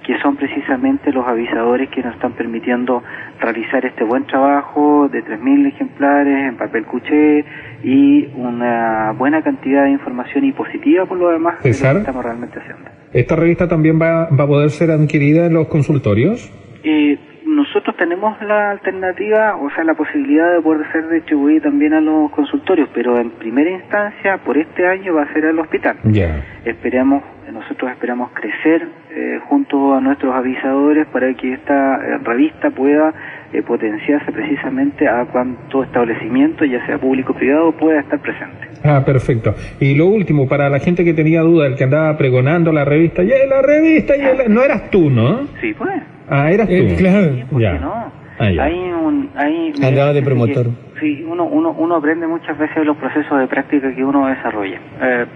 que son precisamente los avisadores que nos están permitiendo realizar este buen trabajo de 3.000 ejemplares en papel cuché y una buena cantidad de información y positiva por lo demás que estamos realmente haciendo. ¿Esta revista también va, va a poder ser adquirida en los consultorios? Eh, nosotros tenemos la alternativa, o sea, la posibilidad de poder ser distribuida también a los consultorios, pero en primera instancia, por este año, va a ser al hospital. Ya. Esperamos, nosotros esperamos crecer eh, junto a nuestros avisadores para que esta eh, revista pueda eh, potenciarse precisamente a cuanto establecimiento, ya sea público o privado, pueda estar presente. Ah, perfecto. Y lo último, para la gente que tenía duda, el que andaba pregonando la revista, ya la revista, ya no eras tú, ¿no? Sí, pues. Ah, eras tú. Eh, claro. ya. no? Ah, hay un... Hay, Andaba de promotor. sí, uno, uno, uno aprende muchas veces los procesos de práctica que uno desarrolla. Eh,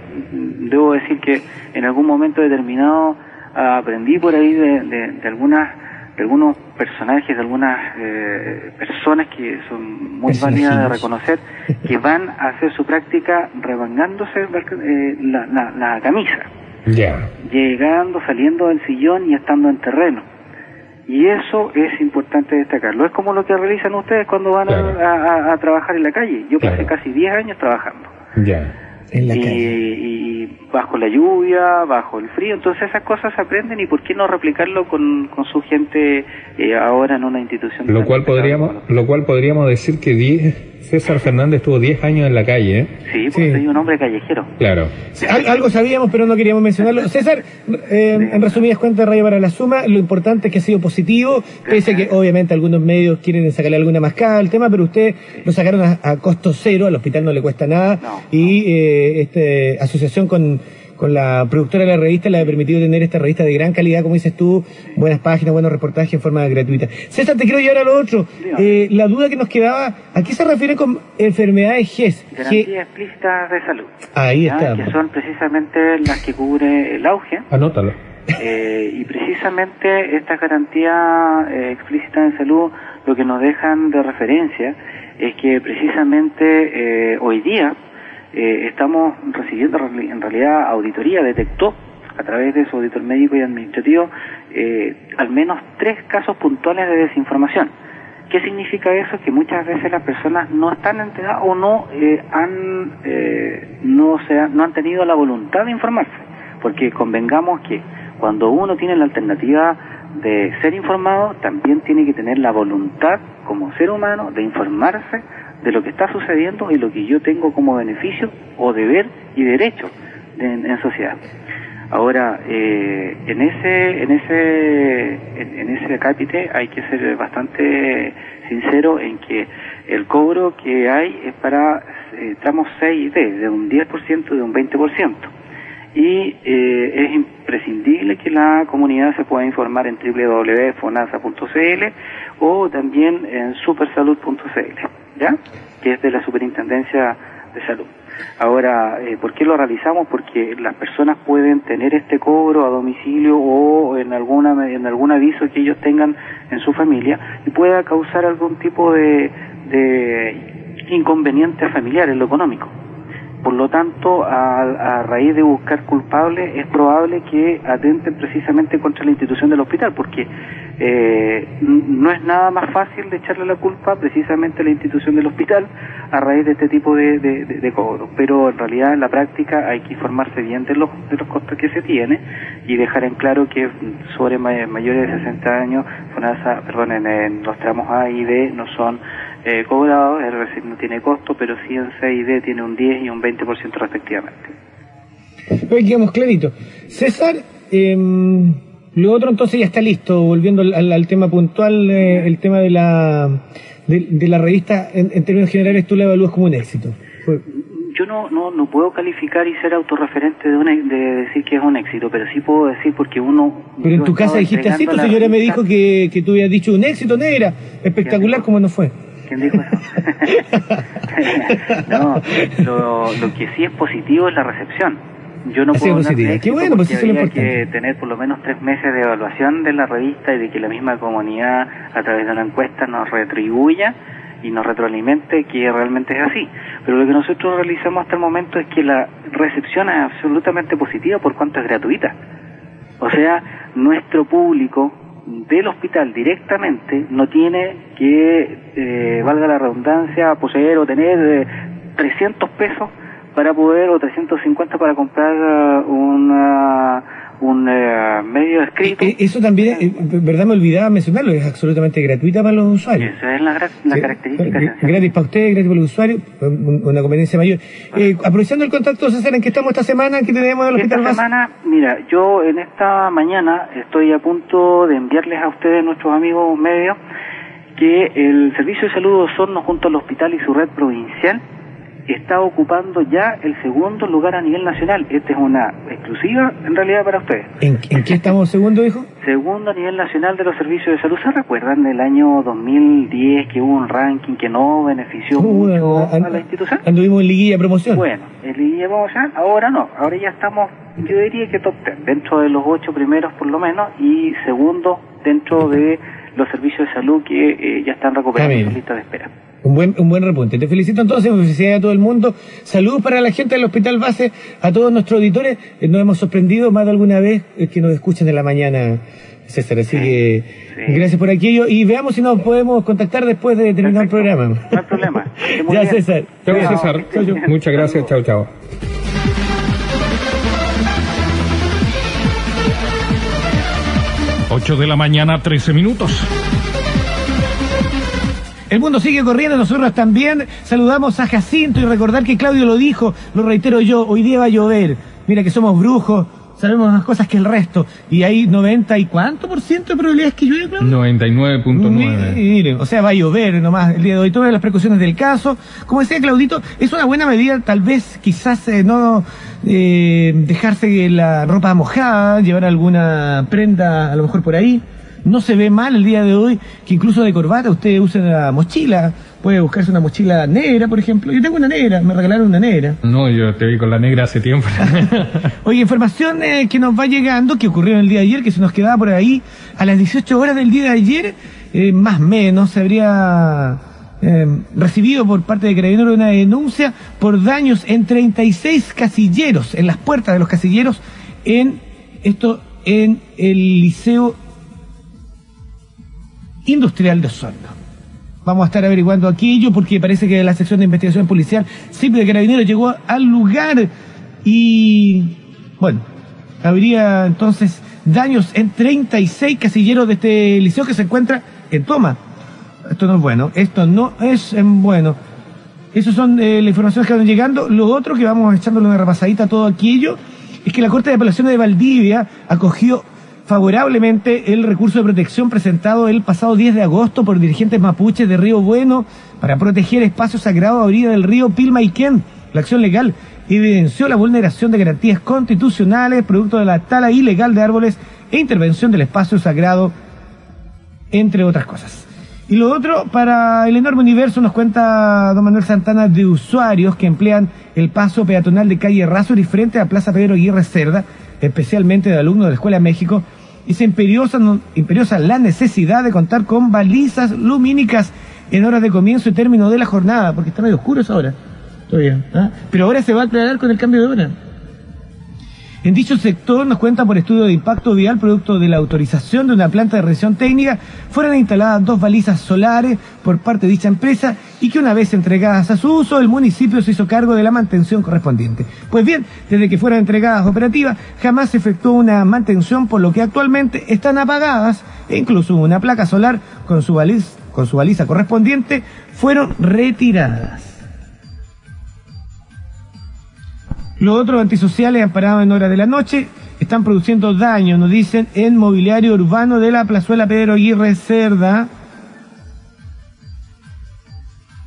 debo decir que en algún momento determinado aprendí por ahí de, de, algunas de algunos personajes, de algunas eh, personas que son muy válidas de reconocer, que van a hacer su práctica revangándose eh, la, la, la, camisa. Ya. Llegando, saliendo del sillón y estando en terreno. Y eso es importante destacarlo. Es como lo que realizan ustedes cuando van a, a, trabajar en la calle. Yo pasé casi 10 años trabajando. Ya. En la y, calle. y bajo la lluvia, bajo el frío, entonces esas cosas se aprenden y por qué no replicarlo con, con su gente eh, ahora en una institución. Lo cual podríamos, lo cual podríamos decir que 10 César Fernández estuvo 10 años en la calle, ¿eh? Sí, porque soy un hombre callejero. Claro. algo sabíamos, pero no queríamos mencionarlo. César, eh, en resumidas cuentas, Rayo para la Suma, lo importante es que ha sido positivo, pese a que obviamente algunos medios quieren sacarle alguna mascada al tema, pero usted lo sacaron a, costo cero, al hospital no le cuesta nada, y eh, esta asociación con con la productora de la revista, le ha permitido tener esta revista de gran calidad, como dices tú, buenas páginas, buenos reportajes en forma gratuita. César, te quiero llevar a lo otro. Eh, la duda que nos quedaba, ¿a qué se refiere con enfermedades GES? Garantías explícitas de salud. Ahí está. Que son precisamente las que cubre el auge. Anótalo. Eh, y precisamente estas garantías eh, explícitas de salud lo que nos dejan de referencia es que precisamente eh, hoy día eh, estamos recibiendo en realidad auditoría, detectó a través de su auditor médico y administrativo eh, al menos tres casos puntuales de desinformación. ¿Qué significa eso? Que muchas veces las personas no están enteradas o no han no, se no han tenido la voluntad de informarse, porque convengamos que cuando uno tiene la alternativa de ser informado, también tiene que tener la voluntad como ser humano de informarse de lo que está sucediendo y lo que yo tengo como beneficio o deber y derecho en, sociedad. Ahora, eh, en ese en ese en, ese cápite hay que ser bastante sincero en que el cobro que hay es para eh, tramos 6 y D, de un 10% de un 20% y eh, es imprescindible que la comunidad se pueda informar en www.fonasa.cl o también en supersalud.cl, ¿ya? Que es de la Superintendencia de Salud. Ahora, eh, ¿por qué lo realizamos? Porque las personas pueden tener este cobro a domicilio o en alguna en algún aviso que ellos tengan en su familia y pueda causar algún tipo de, de inconveniente familiar en lo económico. Por lo tanto, a, raíz de buscar culpables, es probable que atenten precisamente contra la institución del hospital, porque eh, no es nada más fácil de echarle la culpa precisamente a la institución del hospital a raíz de este tipo de, de, cobros. Pero en realidad, en la práctica, hay que informarse bien de los, de los costos que se tiene y dejar en claro que sobre mayores de 60 años, perdón, en los tramos A y B no son eh, cobrado, es decir, no tiene costo, pero sí en C y D tiene un 10 y un 20% respectivamente. Pero quedamos clarito. César, eh, lo otro entonces ya está listo, volviendo al, tema puntual, eh, el tema de la, de, la revista, en, términos generales, tú la evalúas como un éxito. Yo no, no, no puedo calificar y ser autorreferente de, de decir que es un éxito, pero sí puedo decir porque uno... Pero en tu casa dijiste así, tu señora me dijo que, que tú habías dicho un éxito negra, espectacular como no fue. ¿Quién dijo eso? no, lo, lo, que sí es positivo es la recepción. Yo no puedo hablar de Qué bueno, pues eso que tener por lo menos tres meses de evaluación de la revista y de que la misma comunidad a través de una encuesta nos retribuya y nos retroalimente que realmente es así. Pero lo que nosotros realizamos hasta el momento es que la recepción es absolutamente positiva por cuanto es gratuita. O sea, nuestro público del hospital directamente no tiene que, eh, valga la redundancia, poseer o tener 300 eh, pesos para poder, o 350 para comprar uh, una un eh, medio escrito. Eh, eso también, eh, verdad me olvidaba mencionarlo, es absolutamente gratuita para los usuarios. Esa es la, la característica. Gratis para ustedes, gratis para los usuarios, una conveniencia mayor. aprovechando el contacto, César, ¿en qué estamos esta semana? ¿En qué tenemos el Hospital Esta semana, mira, yo en esta mañana estoy a punto de enviarles a ustedes, nuestros amigos medios, que el Servicio de Salud de Osorno junto al hospital y su red provincial está ocupando ya el segundo lugar a nivel nacional. Esta es una exclusiva en realidad para ustedes. ¿En, qué estamos segundo, dijo? Segundo a nivel nacional de los servicios de salud. ¿Se recuerdan del año 2010 que hubo un ranking que no benefició uh, mucho a, la institución? Anduvimos en liguilla promoción. Bueno, en liguilla promoción, ahora no. Ahora ya estamos, yo diría que top 10, dentro de los ocho primeros por lo menos, y segundo dentro de los servicios de salud que eh, ya están recuperando su lista de espera. Un buen, un buen repunte. Te felicito entonces, felicidades a todo el mundo. Saludos para la gente del Hospital Base, a todos nuestros auditores. Eh, nos hemos sorprendido más de alguna vez eh, que nos escuchen en la mañana, César. Así que gracias por aquello y veamos si nos podemos contactar después de terminar el programa. No hay problema. ya, César. Chao, César. Muchas gracias. Chao, chao. 8 de la mañana, 13 minutos. El mundo sigue corriendo, nosotros también saludamos a Jacinto y recordar que Claudio lo dijo, lo reitero yo, hoy día va a llover. Mira que somos brujos, sabemos más cosas que el resto. Y hay 90 y cuánto por ciento de probabilidades que llueve, Claudio? 99.9. Miren, o sea, va a llover nomás el día de hoy. Todas las precauciones del caso. Como decía Claudito, es una buena medida, tal vez, quizás eh, no eh, dejarse la ropa mojada, llevar alguna prenda a lo mejor por ahí. No se ve mal el día de hoy que incluso de corbata usted use la mochila puede buscarse una mochila negra, por ejemplo. Yo tengo una negra, me regalaron una negra. No, yo te vi con la negra hace tiempo. Oye, información eh, que nos va llegando, que ocurrió en el día de ayer, que se nos quedaba por ahí, a las 18 horas del día de ayer, eh, más o menos, se habría eh, recibido por parte de Carabinero una denuncia por daños en 36 casilleros, en las puertas de los casilleros, en esto, en el Liceo Industrial de Osorno. Vamos a estar averiguando aquello porque parece que la sección de investigación policial simple de carabineros llegó al lugar y, bueno, habría entonces daños en 36 casilleros de este liceo que se encuentra en toma. Esto no es bueno, esto no es bueno. Esas son eh, las informaciones que van llegando. Lo otro que vamos echándole una repasadita a todo aquello es que la Corte de Apelaciones de Valdivia acogió favorablemente el recurso de protección presentado el pasado 10 de agosto por dirigentes mapuches de Río Bueno para proteger espacios sagrados a orilla del río Pilmaiquén. La acción legal evidenció la vulneración de garantías constitucionales producto de la tala ilegal de árboles e intervención del espacio sagrado, entre otras cosas. Y lo otro, para el enorme universo, nos cuenta don Manuel Santana de usuarios que emplean el paso peatonal de calle y frente a Plaza Pedro Aguirre Cerda, especialmente de alumnos de la Escuela México, y se imperiosa, imperiosa la necesidad de contar con balizas lumínicas en horas de comienzo y término de la jornada, porque está medio oscuro esa hora todavía. ¿ah? Pero ahora se va a aclarar con el cambio de hora. En dicho sector, nos cuenta por estudio de impacto vial, producto de la autorización de una planta de revisión técnica, fueron instaladas dos balizas solares por parte de dicha empresa y que una vez entregadas a su uso, el municipio se hizo cargo de la mantención correspondiente. Pues bien, desde que fueron entregadas operativas, jamás se efectuó una mantención, por lo que actualmente están apagadas e incluso una placa solar con su, con su baliza correspondiente fueron retiradas. Los otros antisociales amparados en horas de la noche están produciendo daño, nos dicen, en mobiliario urbano de la plazuela Pedro Aguirre Cerda.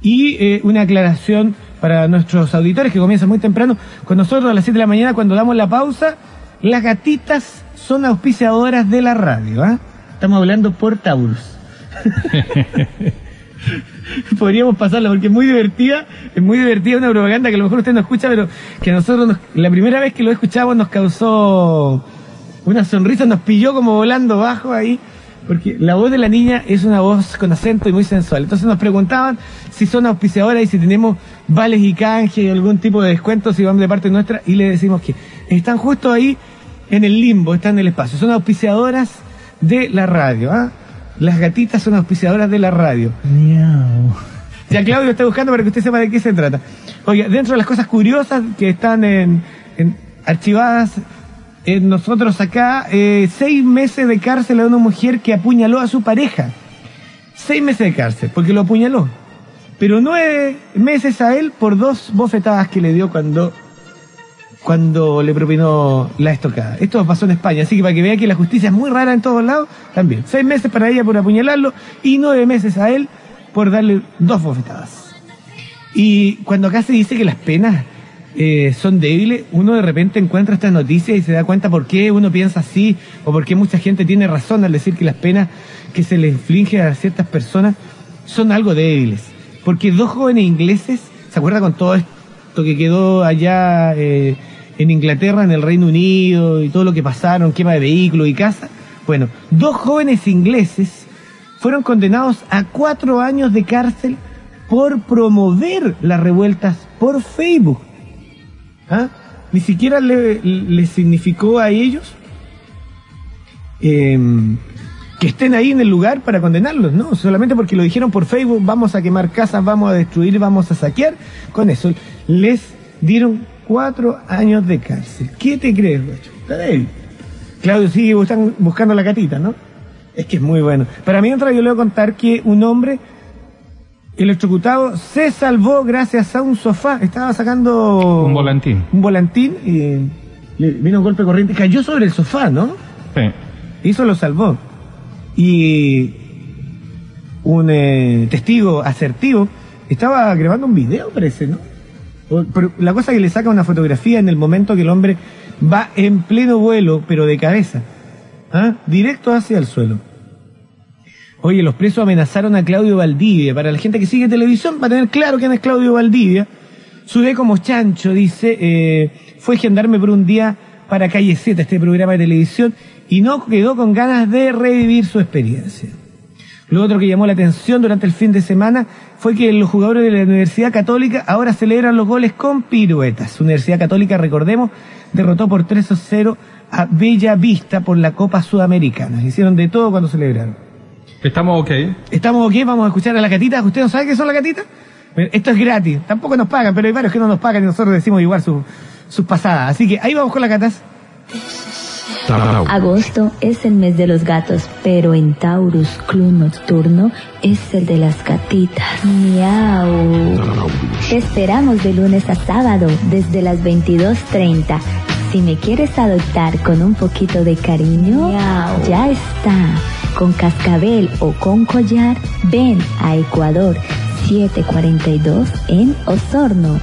Y eh, una aclaración para nuestros auditores que comienzan muy temprano. Con nosotros a las 7 de la mañana, cuando damos la pausa, las gatitas son auspiciadoras de la radio. ¿ah? Estamos hablando por Taurus. podríamos pasarla porque es muy divertida, es muy divertida una propaganda que a lo mejor usted no escucha, pero que nosotros la primera vez que lo escuchamos nos causó una sonrisa, nos pilló como volando bajo ahí, porque la voz de la niña es una voz con acento y muy sensual. Entonces nos preguntaban si son auspiciadoras y si tenemos vales y canje y algún tipo de descuento si van de parte nuestra y le decimos que están justo ahí en el limbo, están en el espacio, son auspiciadoras de la radio, ¿ah? Las gatitas son auspiciadoras de la radio. Miau. Ya Claudio está buscando para que usted sepa de qué se trata. Oye, dentro de las cosas curiosas que están en, archivadas en nosotros acá, eh, seis meses de cárcel a una mujer que apuñaló a su pareja. Seis meses de cárcel, porque lo apuñaló. Pero nueve meses a él por dos bofetadas que le dio cuando cuando le propinó la estocada. Esto pasó en España, así que para que vea que la justicia es muy rara en todos lados, también. Seis meses para ella por apuñalarlo y nueve meses a él por darle dos bofetadas. Y cuando acá se dice que las penas eh, son débiles, uno de repente encuentra estas noticias y se da cuenta por qué uno piensa así o por qué mucha gente tiene razón al decir que las penas que se le inflige a ciertas personas son algo débiles. Porque dos jóvenes ingleses, ¿se acuerda con todo esto que quedó allá eh, en Inglaterra, en el Reino Unido y todo lo que pasaron, quema de vehículos y casa. Bueno, dos jóvenes ingleses fueron condenados a cuatro años de cárcel por promover las revueltas por Facebook. ¿Ah? Ni siquiera le, significó a ellos em, que estén ahí en el lugar para condenarlos, ¿no? Solamente porque lo dijeron por Facebook, vamos a quemar casas, vamos a destruir, vamos a saquear. Con eso les dieron cuatro años de cárcel. ¿Qué te crees, Rocho? Está Claudio sigue buscando, la catita, ¿no? Es que es muy bueno. Para mientras yo le voy a contar que un hombre electrocutado se salvó gracias a un sofá. Estaba sacando... Un volantín. Un volantín y le vino un golpe corriente, cayó sobre el sofá, ¿no? Sí. eso lo salvó. Y un eh, testigo asertivo estaba grabando un video, parece, ¿no? Pero la cosa es que le saca una fotografía en el momento que el hombre va en pleno vuelo, pero de cabeza, ¿ah? directo hacia el suelo. Oye, los presos amenazaron a Claudio Valdivia. Para la gente que sigue televisión, va a tener claro quién es Claudio Valdivia. Sube como chancho, dice, eh, fue gendarme por un día para Calle 7, este programa de televisión, y no quedó con ganas de revivir su experiencia. Lo otro que llamó la atención durante el fin de semana fue que los jugadores de la Universidad Católica ahora celebran los goles con piruetas. Universidad Católica, recordemos, derrotó por 3 a 0 a Bella Vista por la Copa Sudamericana. Hicieron de todo cuando celebraron. Estamos ok. Estamos ok, vamos a escuchar a la catita. ¿Usted no sabe qué son las gatitas? Esto es gratis, tampoco nos pagan, pero hay varios que no nos pagan y nosotros decimos igual sus pasadas. Así que ahí vamos con las gatas. Agosto es el mes de los gatos, pero en Taurus Club Nocturno es el de las gatitas. Miau. Te esperamos de lunes a sábado desde las 22.30. Si me quieres adoptar con un poquito de cariño, ya está. Con cascabel o con collar, ven a Ecuador 742 en Osorno.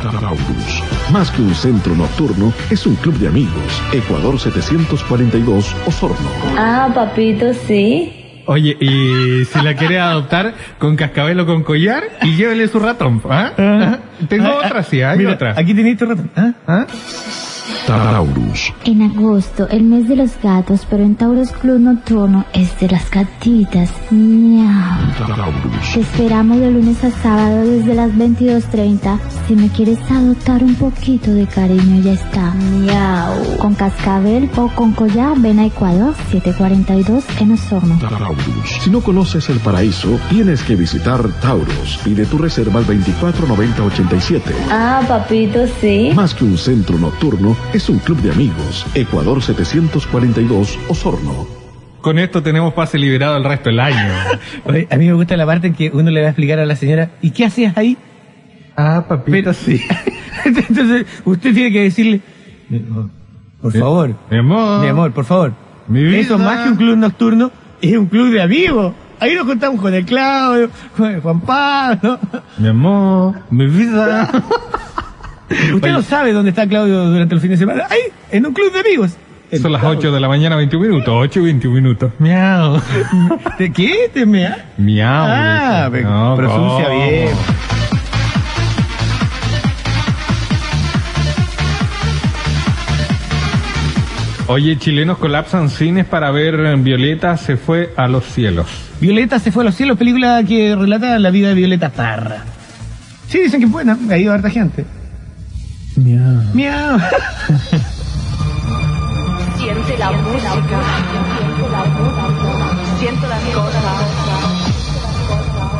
Más que un centro nocturno, es un club de amigos. Ecuador 742 Osorno. Ah, papito, sí. Oye, y si la quiere adoptar con cascabel o con collar, y llévele su ratón, ¿ah? ah. Tengo ah, otra, sí, hay otra. Aquí tenéis tu ratón, ¿ah? ¿Ah? Taurus. En agosto, el mes de los gatos, pero en Taurus Club Nocturno es de las gatitas. Miau. Te esperamos de lunes a sábado desde las 22.30. Si me quieres adoptar un poquito de cariño, ya está. Miau. Con cascabel o con collar, ven a Ecuador 742 en Osorno. Taurus. Si no conoces el paraíso, tienes que visitar Taurus. Pide tu reserva al 249087. Ah, papito, sí. Más que un centro nocturno, es un club de amigos. Ecuador 742, Osorno. Con esto tenemos pase liberado el resto del año. a mí me gusta la parte en que uno le va a explicar a la señora, ¿y qué hacías ahí? Ah, papito, sí. Entonces, usted tiene que decirle, por favor. Mi amor. Mi amor, por favor. Mi vida. Eso más que un club nocturno, es un club de amigos. Ahí nos contamos con el Claudio, con el Juan Pablo. Mi amor, mi vida. Usted no sabe dónde está Claudio durante el fin de semana. Ahí, en un club de amigos. Son las 8 de la mañana, 21 minutos. 8 y 21 minutos. Miau. ¿De qué? ¿Te mea? Miau. Ah, no, pronuncia bien. Oye, chilenos colapsan cines para ver Violeta se fue a los cielos. Violeta se fue a los cielos, película que relata la vida de Violeta Parra. Sí, dicen que es buena, ha ido harta gente. Miau. Miau. Siente la música. Siento las cosas.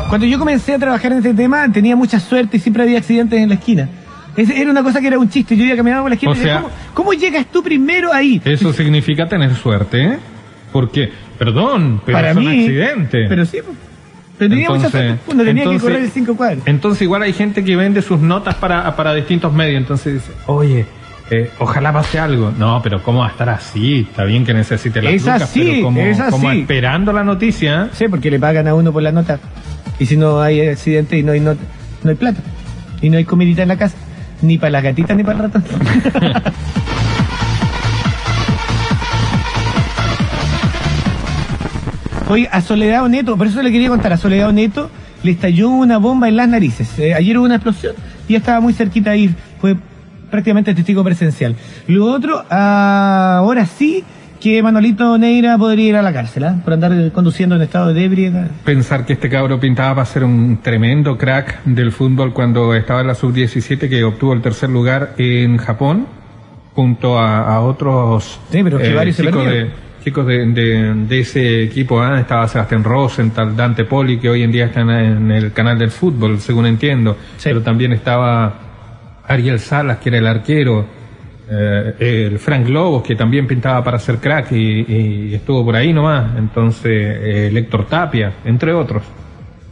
Cuando yo comencé a trabajar en este tema, tenía mucha suerte y siempre había accidentes en la esquina. era una cosa que era un chiste. Yo iba caminando por la esquina y decía, ¿cómo, ¿cómo, llegas tú primero ahí? Eso significa tener suerte, ¿eh? Porque, perdón, pero Para es un mí, accidente. Pero sí, pero tenía entonces, mucha suerte, tenía que correr el cinco cuadros. Entonces igual hay gente que vende sus notas para, para distintos medios, entonces dice, oye, eh, ojalá pase algo. No, pero ¿cómo va a estar así? Está bien que necesite las es lucas, así, pero como, es así. como esperando la noticia. Sí, porque le pagan a uno por la nota. Y si no hay accidente y no hay nota, no hay plata. Y no hay comidita en la casa. Ni para las gatitas ni para el ratón. Oye, a Soledad Neto, por eso le quería contar, a Soledad Neto le estalló una bomba en las narices. Eh, ayer hubo una explosión y estaba muy cerquita ahí, fue prácticamente testigo presencial. Lo otro, ahora sí que Manolito Neira podría ir a la cárcel, ¿eh? por andar conduciendo en estado de ebriedad. Pensar que este cabro pintaba para ser un tremendo crack del fútbol cuando estaba en la sub-17 que obtuvo el tercer lugar en Japón junto a, otros sí, pero varios chicos de chicos de, ese equipo, ¿eh? estaba Sebastián Rosenthal, Dante Poli, que hoy en día está en, el canal del fútbol, según entiendo, pero también estaba Ariel Salas, que era el arquero, eh, el Frank Lobos, que también pintaba para ser crack y, estuvo por ahí nomás, entonces eh, Héctor Tapia, entre otros.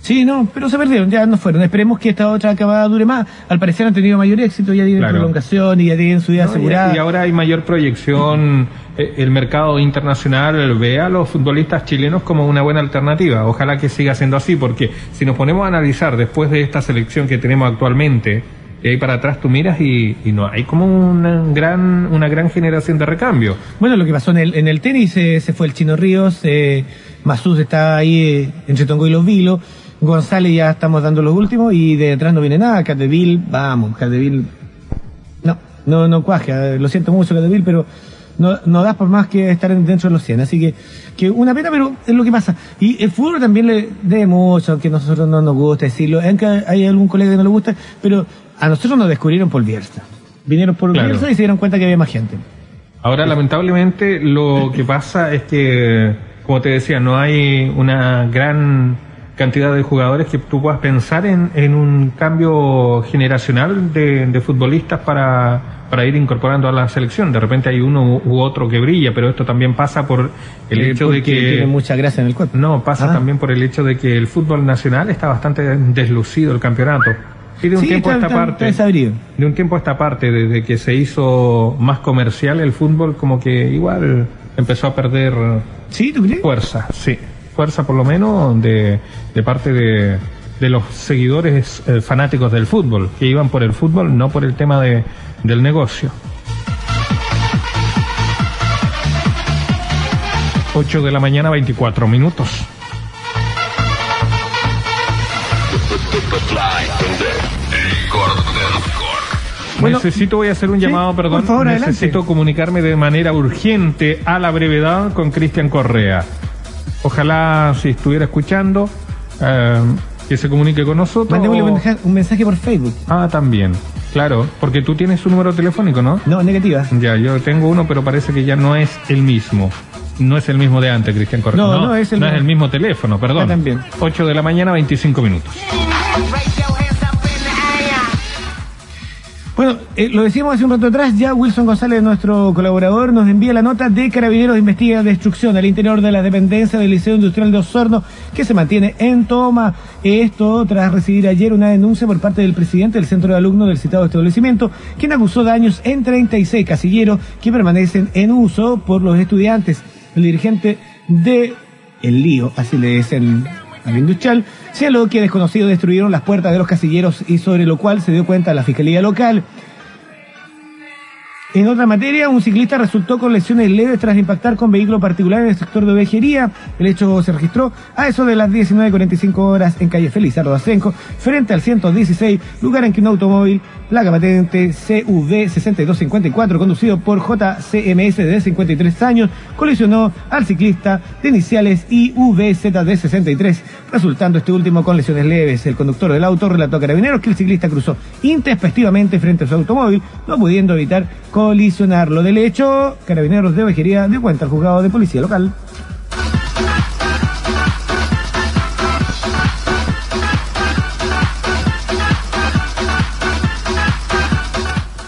Sí, no, pero se perdieron, ya no fueron. Esperemos que esta otra acabada dure más. Al parecer han tenido mayor éxito, ya tienen Claro. prolongación y ya tienen su vida No, y- asegurada. Y, ahora hay mayor proyección. eh, El mercado internacional ve a los futbolistas chilenos como una buena alternativa. Ojalá que siga siendo así, porque si nos ponemos a analizar después de esta selección que tenemos actualmente, de ahí para atrás tú miras y, y no hay como una gran, una gran generación de recambio. Bueno, lo que pasó en el, en el tenis, eh, se fue el Chino Ríos, eh, Masús está ahí eh, entre Tongo y los Vilos, González ya estamos dando los últimos y de atrás no viene nada, Cateville, vamos, Cateville, no, no, no cuaja, eh, lo siento mucho Cateville, pero no, no das por más que estar en- dentro de los 100, así que, que una pena, pero es lo que pasa. Y el fútbol también le debe mucho, aunque a nosotros no nos gusta decirlo, aunque hay algún colega que no le gusta, pero a nosotros nos descubrieron por Bielsa. Vinieron por Claro. Bielsa y se dieron cuenta que había más gente. Ahora, lamentablemente, lo que pasa es que, como te decía, no hay una gran cantidad de jugadores que tú puedas pensar en, en un cambio generacional de, de futbolistas para, para ir incorporando a la selección. De repente hay uno u otro que brilla, pero esto también pasa por el Eh, hecho de que... tiene mucha grasa en el cuerpo. No, pasa Ah. también por el hecho de que el fútbol nacional está bastante deslucido el campeonato. Y de un Sí, tiempo a esta parte, de un tiempo a esta parte, desde que se hizo más comercial el fútbol, como que igual empezó a perder ¿Sí? ¿Tú crees? fuerza, sí, fuerza por lo menos de, de parte de, de los seguidores eh, fanáticos del fútbol, que iban por el fútbol, no por el tema de, del negocio. 8 de la mañana, 24 minutos. Bueno, necesito, voy a hacer un sí, llamado, perdón. por favor, adelante. necesito comunicarme de manera urgente a la brevedad con Cristian Correa. Ojalá, si estuviera escuchando, eh, que se comunique con nosotros. Mandémosle o- un mensaje, un mensaje por Facebook. Ah, también. Claro, porque tú tienes su número telefónico, ¿no? No, negativa. Ya, yo tengo uno, pero parece que ya no es el mismo. No es el mismo de antes, Cristian Correa. No, no es el mismo. mismo teléfono, perdón. Ah, también. 8 de la mañana, 25 minutos. Bueno, eh, lo decíamos hace un rato atrás, ya Wilson González, nuestro colaborador, nos envía la nota de Carabineros investiga destrucción al interior de la dependencia del Liceo Industrial de Osorno, que se mantiene en toma. Esto tras recibir ayer una denuncia por parte del presidente del centro de alumnos del citado establecimiento, quien acusó daños en 36 casilleros que permanecen en uso por los estudiantes. El dirigente de El Lío, así le dicen al industrial, señaló que desconocidos destruyeron las puertas de los casilleros y sobre lo cual se dio cuenta la fiscalía local. En otra materia, un ciclista resultó con lesiones leves tras impactar con vehículo particular en el sector de ovejería. El hecho se registró a eso de las 19.45 horas en calle Felizardo Asenco, frente al 116, lugar en que un automóvil, placa patente CV6254, conducido por JCMS de 53 años, colisionó al ciclista de iniciales IVZ de 63, resultando este último con lesiones leves. El conductor del auto relató a carabineros que el ciclista cruzó intempestivamente frente a su automóvil, no pudiendo evitar colisionarlo. Del hecho, carabineros de ovejería dio cuenta al juzgado de policía local.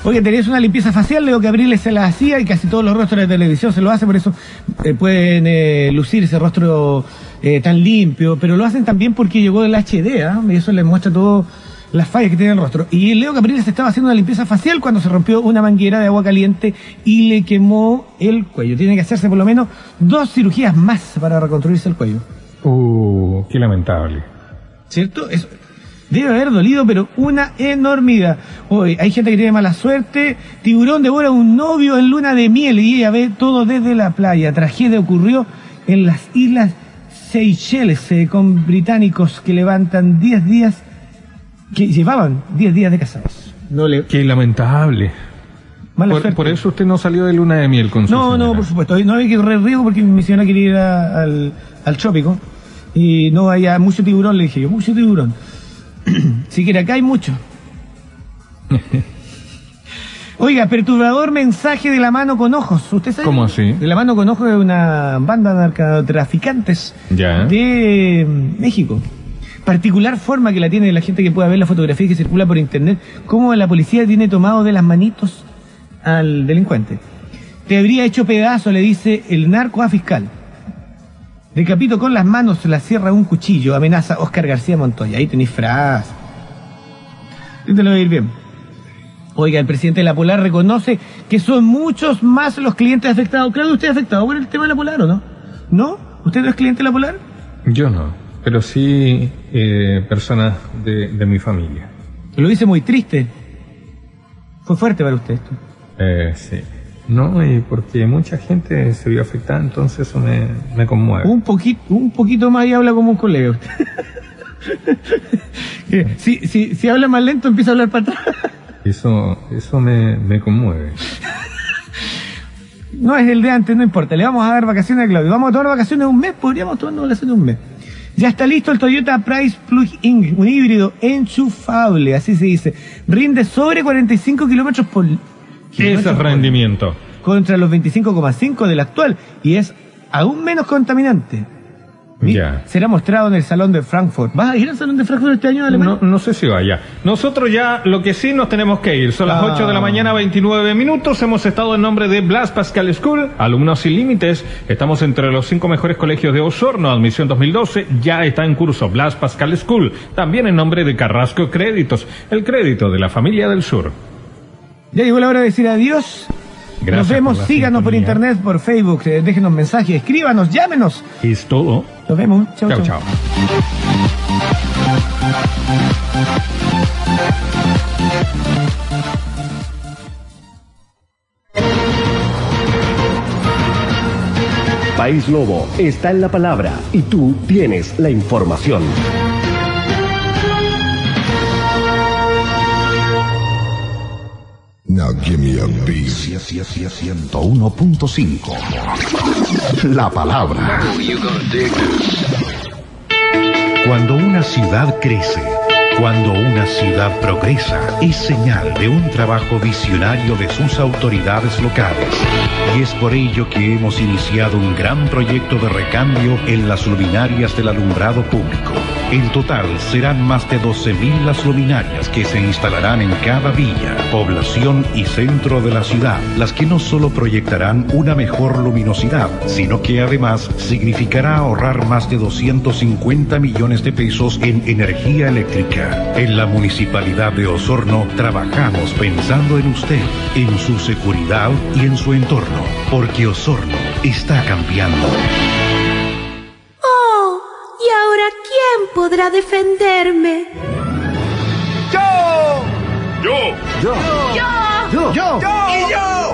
Oye, tenías una limpieza facial, Leo Cabriles se la hacía y casi todos los rostros de televisión se lo hacen, por eso eh, pueden eh, lucir ese rostro eh, tan limpio, pero lo hacen también porque llegó el HD, ¿ah? y eso les muestra todo las fallas que tiene el rostro. Y Leo Cabriles estaba haciendo una limpieza facial cuando se rompió una manguera de agua caliente y le quemó el cuello. Tiene que hacerse por lo menos dos cirugías más para reconstruirse el cuello. Uh, qué lamentable. ¿Cierto? Eso debe haber dolido, pero una enormidad. Hoy hay gente que tiene mala suerte. Tiburón devora a un novio en luna de miel y ella ve todo desde la playa. Tragedia ocurrió en las islas Seychelles eh, con británicos que levantan 10 días, que llevaban 10 días de casados. No le. Qué lamentable. Mala Por, suerte. por eso usted no salió de luna de miel con su No, no, por supuesto. No había que correr riesgo porque mi señora quería ir a- al, al trópico. Y no había mucho tiburón, le dije yo, mucho tiburón. si quiere, acá hay mucho. Oiga, perturbador mensaje de la mano con ojos. ¿Usted sabe? ¿Cómo así? De la mano con ojos de una banda de narcotraficantes Ya. de mm, México. Particular forma que la tiene la gente que pueda ver la fotografía que circula por internet, cómo la policía tiene tomado de las manitos al delincuente. Te habría hecho pedazo, le dice el narco a fiscal. Decapito con las manos la sierra un cuchillo, amenaza Oscar García Montoya. Ahí tenéis frase. Y te lo voy a ir bien. Oiga, el presidente de la Polar reconoce que son muchos más los clientes afectados. Claro, usted es afectado por el tema de la Polar, ¿o no? ¿No? ¿Usted no es cliente de la Polar? Yo no, pero sí eh, personas de, de mi familia. Lo dice muy triste. Fue fuerte para usted esto. Eh, sí. No, y porque mucha gente se vio afectada, entonces eso me, me conmueve. Un poquito, un poquito más y habla como un colega. usted. Si, si, si habla más lento empieza a hablar para atrás. Eso, eso me, me conmueve. No es el de antes, no importa. Le vamos a dar vacaciones a Claudio. Vamos a tomar vacaciones un mes, podríamos tomar vacaciones un mes. Ya está listo el Toyota Price Plug-in, un híbrido enchufable, así se dice. Rinde sobre 45 kilómetros por... Ese es rendimiento. Contra los 25,5 del actual. Y es aún menos contaminante. Mi- Ya. Será mostrado en el Salón de Frankfurt. ¿Vas a ir al Salón de Frankfurt este año, Alemania? No, no sé si vaya. Nosotros ya, lo que sí nos tenemos que ir. Son las Ah. 8 de la mañana, 29 minutos. Hemos estado en nombre de Blas Pascal School, alumnos sin límites. Estamos entre los cinco mejores colegios de Osorno, admisión 2012. Ya está en curso Blas Pascal School. También en nombre de Carrasco Créditos, el crédito de la familia del sur. Ya llegó la hora de decir adiós. Gracias Nos vemos, por síganos por internet, por Facebook, eh, déjenos mensajes, escríbanos, llámenos. Es todo. Nos vemos. Chao, chao. chao. País Lobo está en la palabra y tú tienes la información. Now give me a beat. 101.5. La palabra. Cuando una ciudad crece, cuando una ciudad progresa, es señal de un trabajo visionario de sus autoridades locales. Y es por ello que hemos iniciado un gran proyecto de recambio en las luminarias del alumbrado público. En total serán más de 12.000 las luminarias que se instalarán en cada villa, población y centro de la ciudad, las que no solo proyectarán una mejor luminosidad, sino que además significará ahorrar más de 250 millones de pesos en energía eléctrica. En la municipalidad de Osorno trabajamos pensando en usted, en su seguridad y en su entorno, porque Osorno está cambiando. Oh, ¿y ahora quién podrá defenderme?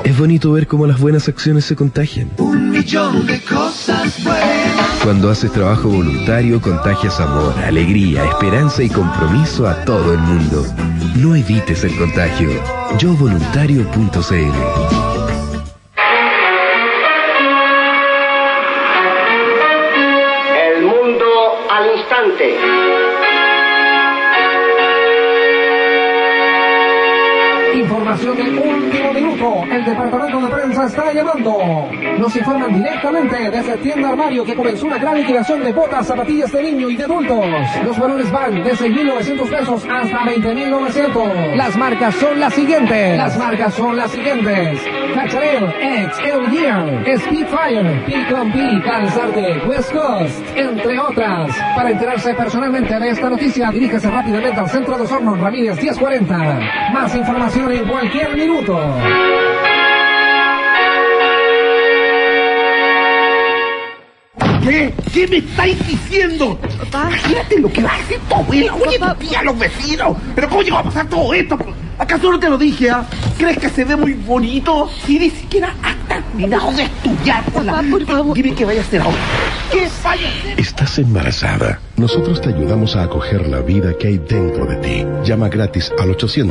Es bonito ver cómo las buenas acciones se contagian. Un millón de cosas buenas. Cuando haces trabajo voluntario, contagias amor, alegría, esperanza y compromiso a todo el mundo. No evites el contagio. Yovoluntario.cl El mundo al instante. Información de último minuto. El departamento de está llamando. Nos informan directamente desde tienda armario que comenzó una gran liquidación de botas, zapatillas de niño y de adultos. Los valores van de 6.900 pesos hasta 20.900. Las marcas son las siguientes. Las marcas son las siguientes. Cacharel, X, El Gear, Speedfire, P.com.B, Calzarte, West Coast, entre otras. Para enterarse personalmente de esta noticia, diríjase rápidamente al centro de Osorno, Ramírez 1040. Más información en cualquier minuto. ¿Qué? ¿Qué me estáis diciendo? Papá. Imagínate lo que va a hacer tu abuela. Oye, Papá. tu tía, los vecinos. ¿Pero cómo llegó a pasar todo esto? ¿Acaso no te lo dije, ah? ¿Crees que se ve muy bonito? Si ni siquiera has terminado de estudiar. por la- Papá, por favor. Dime qué vaya a hacer ahora. ¿Qué vaya a hacer? Estás embarazada. Nosotros te ayudamos a acoger la vida que hay dentro de ti. Llama gratis al 800